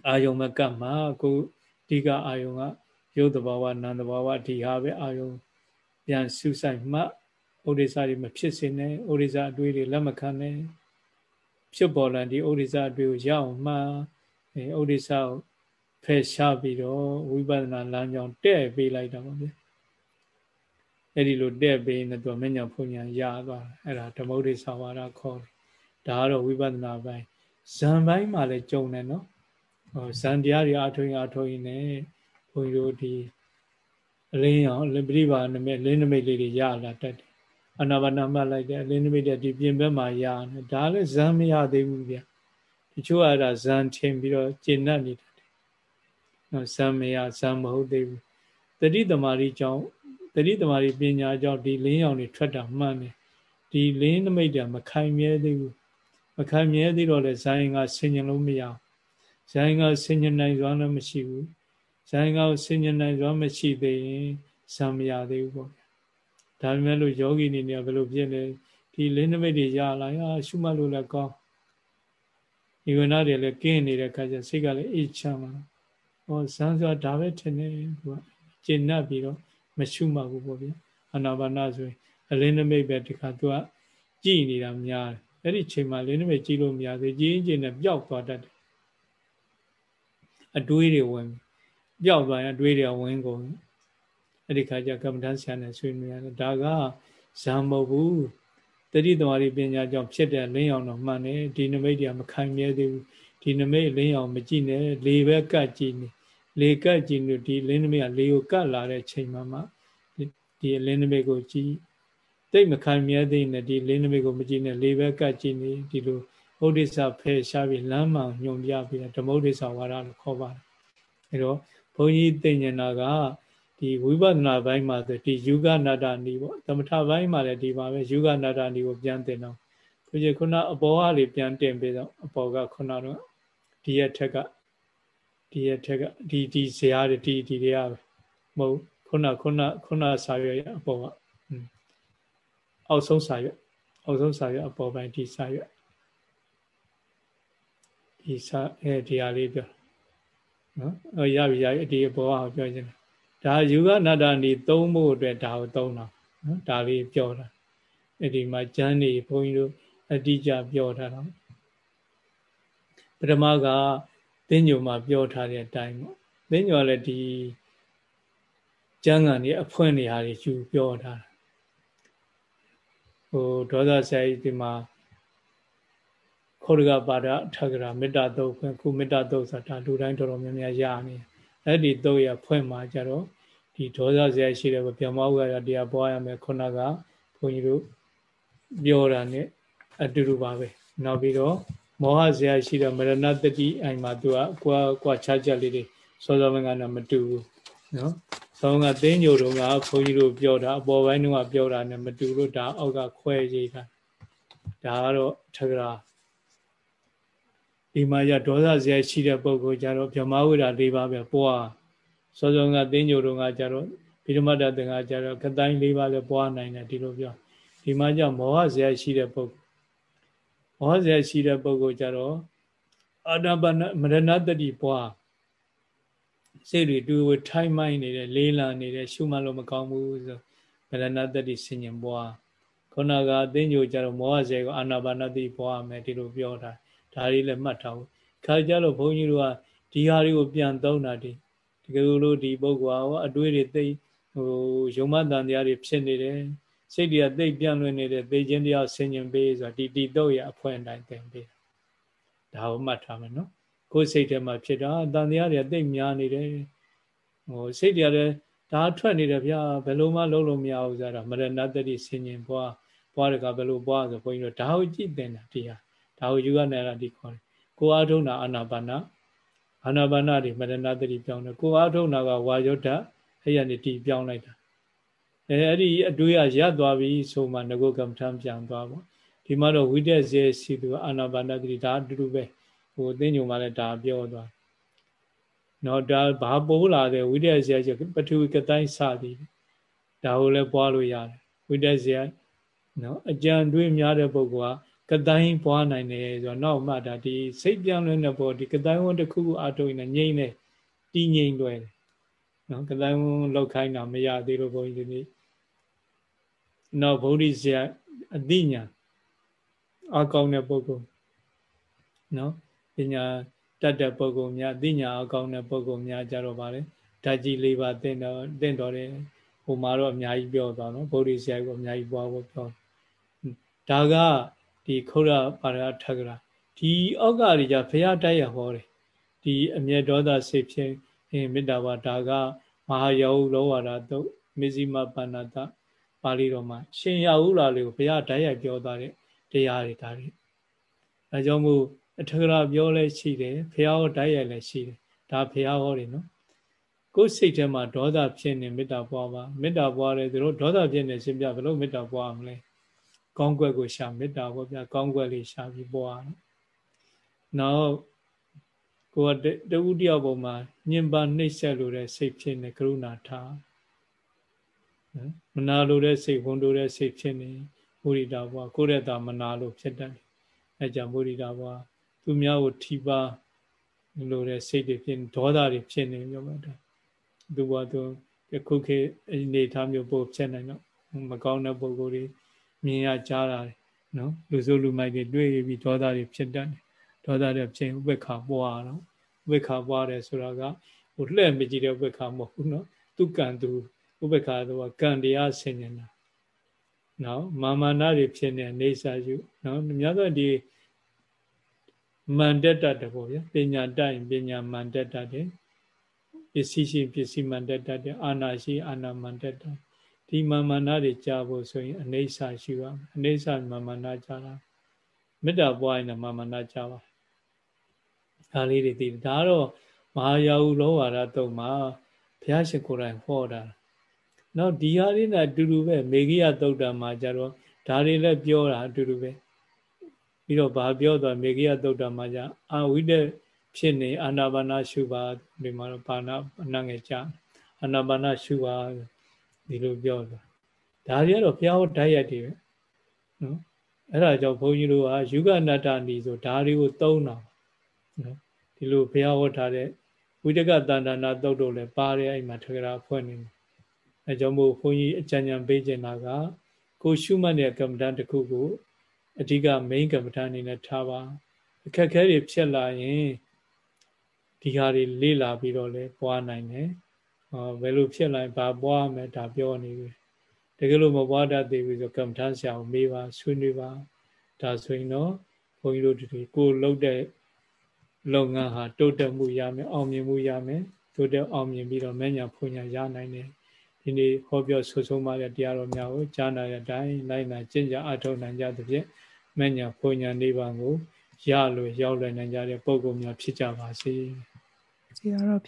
အာယုံမကတ်မှာကိုအဓိကအာယုံကရုပ်တဘာဝနာမ်တဘာဝဒီဟာပဲအာယုံပြန်ဆူဆိုင်မှဥဒိစ္စတွေမဖြစ်စေနဲ့ဥဒိစ္စအတွေးတွေလက်မခံနဲ့ဖြစ်ပေါ်လာဒီဥဒိစ္စအတွေးကိုရအောင်မှဥဒိစ္စကိုဖယ်ရှားပြီးတော့ဝိပဿနာလမ်းကြောင်းတဲ့ပေးလိုက်တာပါဗျ အဲ့ဒီလိုတဲ့ပေးနေတော့မညာဖုန်ညာရသွားတယ်အဲ့ဒါဓမ္မဥဒိစ္စဝါဒခေါ်တယ်ဒါကတော့ဝိပဿနာပိုင်းဇံပိုင်းမှာလည်းကြုံတယ်နော်ဟောဇံတရားတွေအထွင်အထွင်နဲ့ဘုန်းကြီးတို့ဒီအလင်းရောင်ပရိပါနမိတ်လင်းနမိတ်လေးတွေရလာတတ်တယ်အနာဘာနာမှတ်လိုက်တယ်လင်းနမိတ်တဲ့ဒီပြင်ဘက်မှာရနေဒါလည်းဇံမရသေးဘူးဗျတချို့အဲ့ဒါဇံထင်ပြီးတော့ကျင့်တတ်နေတယ်နော်ဇံမရဇံမဟုတ်သေးဘူးတတိသမารီကြောင့် တတိသမารီပညာကြောင့်ဒီလင်းရောင်တွေထွက်တာမှန်တယ်ဒီလင်းနမိတ်တွေမခိုင်မြဲသေးဘူးမခိုင်မြဲသေးတော့လေဇာယင်ကဆင်ញင်လို့မရဇာယင်ကဆင်ញင်နိုင်စွာလည်းမရှိဘူးဇာယင်ကဆင်ញင်နိုင်စွာမရှိသေးရင်ဇံမရသေးဘူးပေါ့ဒါပေမဲ့လို့ယောဂီနေနေဘယ်လိုဖြစ်လဲဒီလင်းနမိတ်တွေရလာရရှုမှတ်လို့လည်းကောင်းဒီဝနာတွေလည်းကင်းနေတဲ့ခါကျစိတ်ကလည်းအေးချမ်းလာဟောဇံဆိုတာဒါပဲထင်တယ်သူကကျင့်납ပြီးတော့ မရှုမှတ်ဘူးပေါ့ဗျာအနာဘာနာဆိုရင်အလင်းနမိတ်ပဲဒီခါသူကကြည်နေတာများတယ်အဲ့ဒီချိန်မှာလင်းနမိတ်ကြည့်လို့မရသေးကြည်ရင်ကျင်နဲ့ပျောက်သွားတတ်တယ်အတွေးတွေဝင်ပျောက်သွားရင်အတွေးတွေဝင်ကုန်အဲ့ဒီခါကျကမ္မဋ္ဌာန်းဆရာနဲ့ဆွေးနွေးရတယ်ဒါကဇံမဟုတ်ဘူးတတိသမารီပညာကြောင့်ဖြစ်တဲ့လင်းရောင်တော့မှန်တယ်ဒီနမိတ်တွေကမခိုင်မြဲသေးဘူးဒီနမိတ်လင်းရောင်မကြည့်နဲ့လေပဲကတ်ကြည့်နေ လေကတ်ကြည့်လို့ဒီလင်းနမိတ်ကလေကိုကတ်လာတဲ့ချိန်မှာမှဒီလင်းနမိတ်ကိုကြည့်တိတ်မခိုင်မြဲသေးနဲ့ဒီလင်းနမိတ်ကိုမကြည့်နဲ့လေပဲကတ်ကြည့်နေဒီလိုဥဒိစ္စဖယ်ရှားပြီးလမ်းမှညွန်ပြပြီးဓမ္မဥဒိစ္စဝါဒလို့ခေါ်ပါတယ်အဲတော့ဘုန်းကြီးသိဉ္ဇနာကဒီဝိပဿနာဘိုင်းမှာဆိုဒီယူဂနာတနီပေါ့သမထဘိုင်းမှာလည်းဒီပါပဲယူဂနာတနီကိုပြန်တင်တော့ဘုရားခုနအပေါ်ကလေပြန်တင်ပြီးတော့အပေါ်ကခုနတော့ဒီရဲ့ထက်က ဒီရဲ့ထက်ကဒီဒီဇရာတွေဒီဒီတွေကပဲမဟုတ်ခုနခုနခုနစာရွက်အပေါ်ကအောက်ဆုံးစာရွက်အောက်ဆုံးစာရွက်အပေါ်ပိုင်းဒီစာရွက်ဒီစာအဲဒီဟာလေးပြောနော်ဟောရပြီရပြီဒီအပေါ်ကပြောခြင်းဒါယူကနာတဏီသုံးဖို့အတွက်ဒါကိုသုံးတာနော်ဒါလေးပြောတာအဲ့ဒီမှာကျမ်းနေဘုန်းကြီးတို့အတိအကျပြောထားတော့ပထမက သင်ညုံမှာပြောထားတဲ့အတိုင်းပေါ့သင်ညုံလည်းဒီကျမ်းဂန်ကြီးအဖွင့်နေဟာတွေယူပြောထားတာဟိုဒေါသဆရာကြီးဒီမှာခောရကပါဒထကရာမေတ္တာတုတ်ခွင့်ခုမေတ္တာတုတ်ဆိုတာလူတိုင်းတော်တော်များများရနေအဲ့ဒီတုတ်ရဖွင့်မှာကြတော့ဒီဒေါသဆရာရှိတယ်ဗျမဟုတ်ရတရားပွားရမယ်ခုနကဘုန်းကြီးတို့ပြောတာ ਨੇ အတူတူပါပဲနောက်ပြီးတော့ မောဟဇရာရှိတော့မရဏတတိအိမ်မှာသူကကွာကွာခြားချက်လေးတွေစောစောကကတော့မတူဘူးနော်ဆောင်းကသိညိုတုံးကဘုန်းကြီးတို့ပြောတာအပေါ်ပိုင်းတုန်းကပြောတာနဲ့မတူလို့ဒါအောက်ကခွဲရေးတာဒါကတော့ထကရာဒီမှာရဒေါသဇရာရှိတဲ့ပုဂ္ဂိုလ်ကြတော့ဗြဟ္မဝိရာ၄ပါးပဲပွားစောစောကသိညိုတုံးကကြတော့ဗိဓမတသင်္ကကြတော့ကတိုင်း၄ပါးလည်းပွားနိုင်တယ်ဒီလိုပြောဒီမှာကြမောဟဇရာရှိတဲ့ပုဂ္ဂိုလ်မော ဟဇရာရှိတဲ့ပုဂ္ဂိုလ်ကြတော့အာနာပါနမရဏတတိပွားစိတ်တွေတူဝထိုင်းမိုင်းနေတယ်လေးလာနေတယ်ရှုမှတ်လို့မကောင်းဘူးဆိုမရဏတတိဆင်ញင်ပွားခုနကအသိဉာဏ်ကြတော့မောဟဇေကိုအာနာပါနတိပွားမယ်ဒီလိုပြောတာဒါလေးလည်းမှတ်ထားဘူးခါကြလို့ဘုန်းကြီးတို့ကဒီဟာတွေကိုပြန်သုံးတာဒီတကယ်လို့ဒီပုဂ္ဂိုလ်ဟာအတွေးတွေသိဟိုယုံမတန်တရားတွေဖြစ်နေတယ် စိတ်တွေကသိပြန့်လွင်နေတဲ့သိခြင်းတရားဆင်ញင်ပေးဆိုတာဒီတီတော့ရအဖွင့်တိုင်းသင်ပေးဒါကိုမှတ်ထားမယ်နော်ကိုယ်စိတ်ထဲမှာဖြစ်တာတန်တရားတွေသိများနေတယ်ဟိုစိတ်တွေကလည်းဒါထွက်နေတယ်ဗျာဘယ်လိုမှလုံးလို့မရဘူးဆိုတာမရဏတတိဆင်ញင်ဘွားဘွားတကဘယ်လိုဘွားဆိုဘုန်းကြီးတို့ဒါကိုကြည့်တင်တာဒီဟာဒါကိုယူရနေတာဒီခေါ်တယ်ကိုအားထုတ်တာအာနာပါနာအာနာပါနာတွေမရဏတတိပြောင်းတယ်ကိုအားထုတ်တာကဝါယောဓာတ်အဲ့ရနေတီပြောင်းလိုက်တာ အဲအဲ့ဒီအတွေးကရပ်သွားပြီဆိုမှငကုကမ္မထံပြန်သွားပေါ့ဒီမှာတော့ဝိတက်ဇေစီသူအာနာပါနတိဒါအတူတူပဲဟိုအသိဉာဏ်မှလည်းဒါပြောသွားနော်ဒါဘာပိုးလာတဲ့ဝိတက်ဇေချပထဝီကတိုင်းစသည်ဒါကိုလည်းပွားလို့ရတယ်ဝိတက်ဇေနော်အကြံတွေးများတဲ့ပုဂ္ဂိုလ်ကကတိုင်းပွားနိုင်တယ်ဆိုတော့နောက်မှဒါဒီစိတ်ပြောင်းလဲတဲ့ပေါ်ဒီကတိုင်းဝန်တစ်ခုခုအထုံးနေငြိမ့်နေတည်ငြိမ်လွယ်တယ်နော်ကတိုင်းဝန်လောက်ခိုင်းတာမရသေးလို့ဘုန်းကြီးဒီနေ့ နောက်ဗုဒ္ဓဆရာအသိဉာဏ်အကောင်းတဲ့ပုဂ္ဂိုလ်နော်ပညာတတ်တဲ့ပုဂ္ဂိုလ်များအသိဉာဏ်အကောင်းတဲ့ပုဂ္ဂိုလ်များကြတော့ပါလေဓာတ်ကြီးလေးပါတင်တော့တင်တော်တယ်ဟိုမှာတော့အများကြီးပြောသွားနော်ဗုဒ္ဓဆရာကအများကြီးပွားဖို့ပြောဒါကဒီခုရပါရထကရာဒီအောက်ကတွေကြဖရာတိုက်ရဟောတယ်ဒီအမျက်ဒေါသစိတ်ဖြင့်မေတ္တာပါဒါကမဟာယောဟုလောဝါဒတုတ်မေဇိမပဏ္ဏတ ပါဠိတော်မှာရှင်ရဟုလာလေးကိုဘုရားဓာတ်ရိုက်ပြောသွားတဲ့တရားတွေဒါတွေအဲကြောင့်မို့အထကရာပြောလဲရှိတယ်ဘုရားဟောဓာတ်ရိုက်လည်းရှိတယ်ဒါဘုရားဟောတယ်နော်ကိုယ်စိတ်ထဲမှာဒေါသဖြစ်နေမေတ္တာပွားပါမေတ္တာပွားတယ်သူတို့ဒေါသဖြစ်နေရှင်ပြဘယ်လိုမေတ္တာပွားမလဲကောင်းကွက်ကိုရှာမေတ္တာပွားပြကောင်းကွက်လေးရှာပြီးပွားနော်နောက်ကိုယ်ကတဝုတ္တယောက်ပုံမှာညင်ပါနှိမ့်ဆက်လို့တဲ့စိတ်ဖြစ်နေကရုဏာထား မနာလိုတဲ့စိတ်ဝန်တိုတဲ့စိတ်ဖြစ်နေမုရိဒဘွားကိုယ့်ရဲ့တာမနာလို့ဖြစ်တတ်တယ်အဲကြောင့်မုရိဒဘွားသူများကိုထိပါလိုတဲ့စိတ်တွေဖြစ်ဒေါသတွေဖြစ်နေမျိုးပဲဒါသူဘွားသူခုခေတ်အနေထားမျိုးပို့ဖြစ်နိုင်တော့မကောင်းတဲ့ပုံကိုယ်တွေမြင်ရကြားတာနော်လူစုလူမိုက်တွေတွေ့ပြီးဒေါသတွေဖြစ်တတ်တယ်ဒေါသတွေဖြစ်ဥပ္ပခါပွားတော့ဥပ္ပခါပွားတယ်ဆိုတာကဟိုလှည့်မကြည့်တဲ့ဥပ္ပခါမဟုတ်ဘူးနော်သူကံသူ ဥပ္ပခါတော့ကံတရားဆင်ញင်တာနော်မာမာနတွေဖြစ်နေနေစာယူနော်များသောဒီမန္တတတပေါ့ဗျာပညာတတ်ရင်ပညာမန္တတတယ်ပစ္စည်းရှိပစ္စည်းမန္တတတယ်အာနာရှိအာနာမန္တတဒီမာမာနတွေကြာဖို့ဆိုရင်အနေစာရှိပါအနေစာမာမာနကြာတာမေတ္တာပွားရင်မာမာနကြာပါဒါလေးတွေသိဒါတော့မဟာယာဟုလောဝါဒတုံမှာဘုရားရှင်ကိုယ်တိုင်ဟောတာ နော်ဒီဟာလေးနဲ့အတူတူပဲမေဂိယသုတ်တံမှာကြတော့ဒါတွေလည်းပြောတာအတူတူပဲပြီးတော့ဘာပြောသွားမေဂိယသုတ်တံမှာကြအာဝိတဖြစ်နေအာနာပါနာရှုပါဒီမှာတော့ဘာနာအနငယ်ကြအာနာပါနာရှုပါဒီလိုပြောသွားဒါတွေကတော့ဘုရားဟောဓာတ်ရိုက်တွေပဲနော်အဲ့ဒါကြောင့်ဘုန်းကြီးတို့ကယူဂနတ္တနီဆိုဓာတွေကိုသုံးတာနော်ဒီလိုဘုရားဟောထားတဲ့ဝိတကတန္တနာသုတ်တို့လည်းပါတယ်အဲ့မှာထကြရာဖွဲ့နေတယ် အဲကြောင့်မို့ဘုန်းကြီးအကြံဉာဏ်ပေးချင်တာကကိုရှုမှတ်တဲ့ကမ္မဋ္ဌာန်းတစ်ခုကိုအဓိက main ကမ္မဋ္ဌာန်းအနေနဲ့ထားပါအခက်ခဲတွေဖြစ်လာရင်ဒီဟာတွေလေ့လာပြီးတော့လဲပွားနိုင်တယ်ဟောဘယ်လိုဖြစ်လာရင်ဘာပွားမယ်ဒါပြောနေပြီတကယ်လို့မပွားတတ်သေးဘူးဆိုကမ္မဋ္ဌာန်းဆရာကိုမေးပါဆွေးနွေးပါဒါဆိုရင်တော့ဘုန်းကြီးတို့ဒီကိုလုပ်တဲ့လုပ်ငန်းဟာတိုးတက်မှုရမယ်အောင်မြင်မှုရမယ်တိုးတက်အောင်မြင်ပြီးတော့မညာဖွညာရနိုင်တယ် ဒီနေ့ဟောပြောဆွဆုံးပါတဲ့တရားတော်များကိုကြားနာတဲ့အတိုင်းလိုက်နာကျင့်ကြအထောက်နိုင်ကြသဖြင့်မညာဖွညာနိဗ္ဗာန်ကိုရလို့ရောက်လွယ်နိုင်ကြတဲ့ပုံကုများဖြစ်ကြပါစေစီရတော့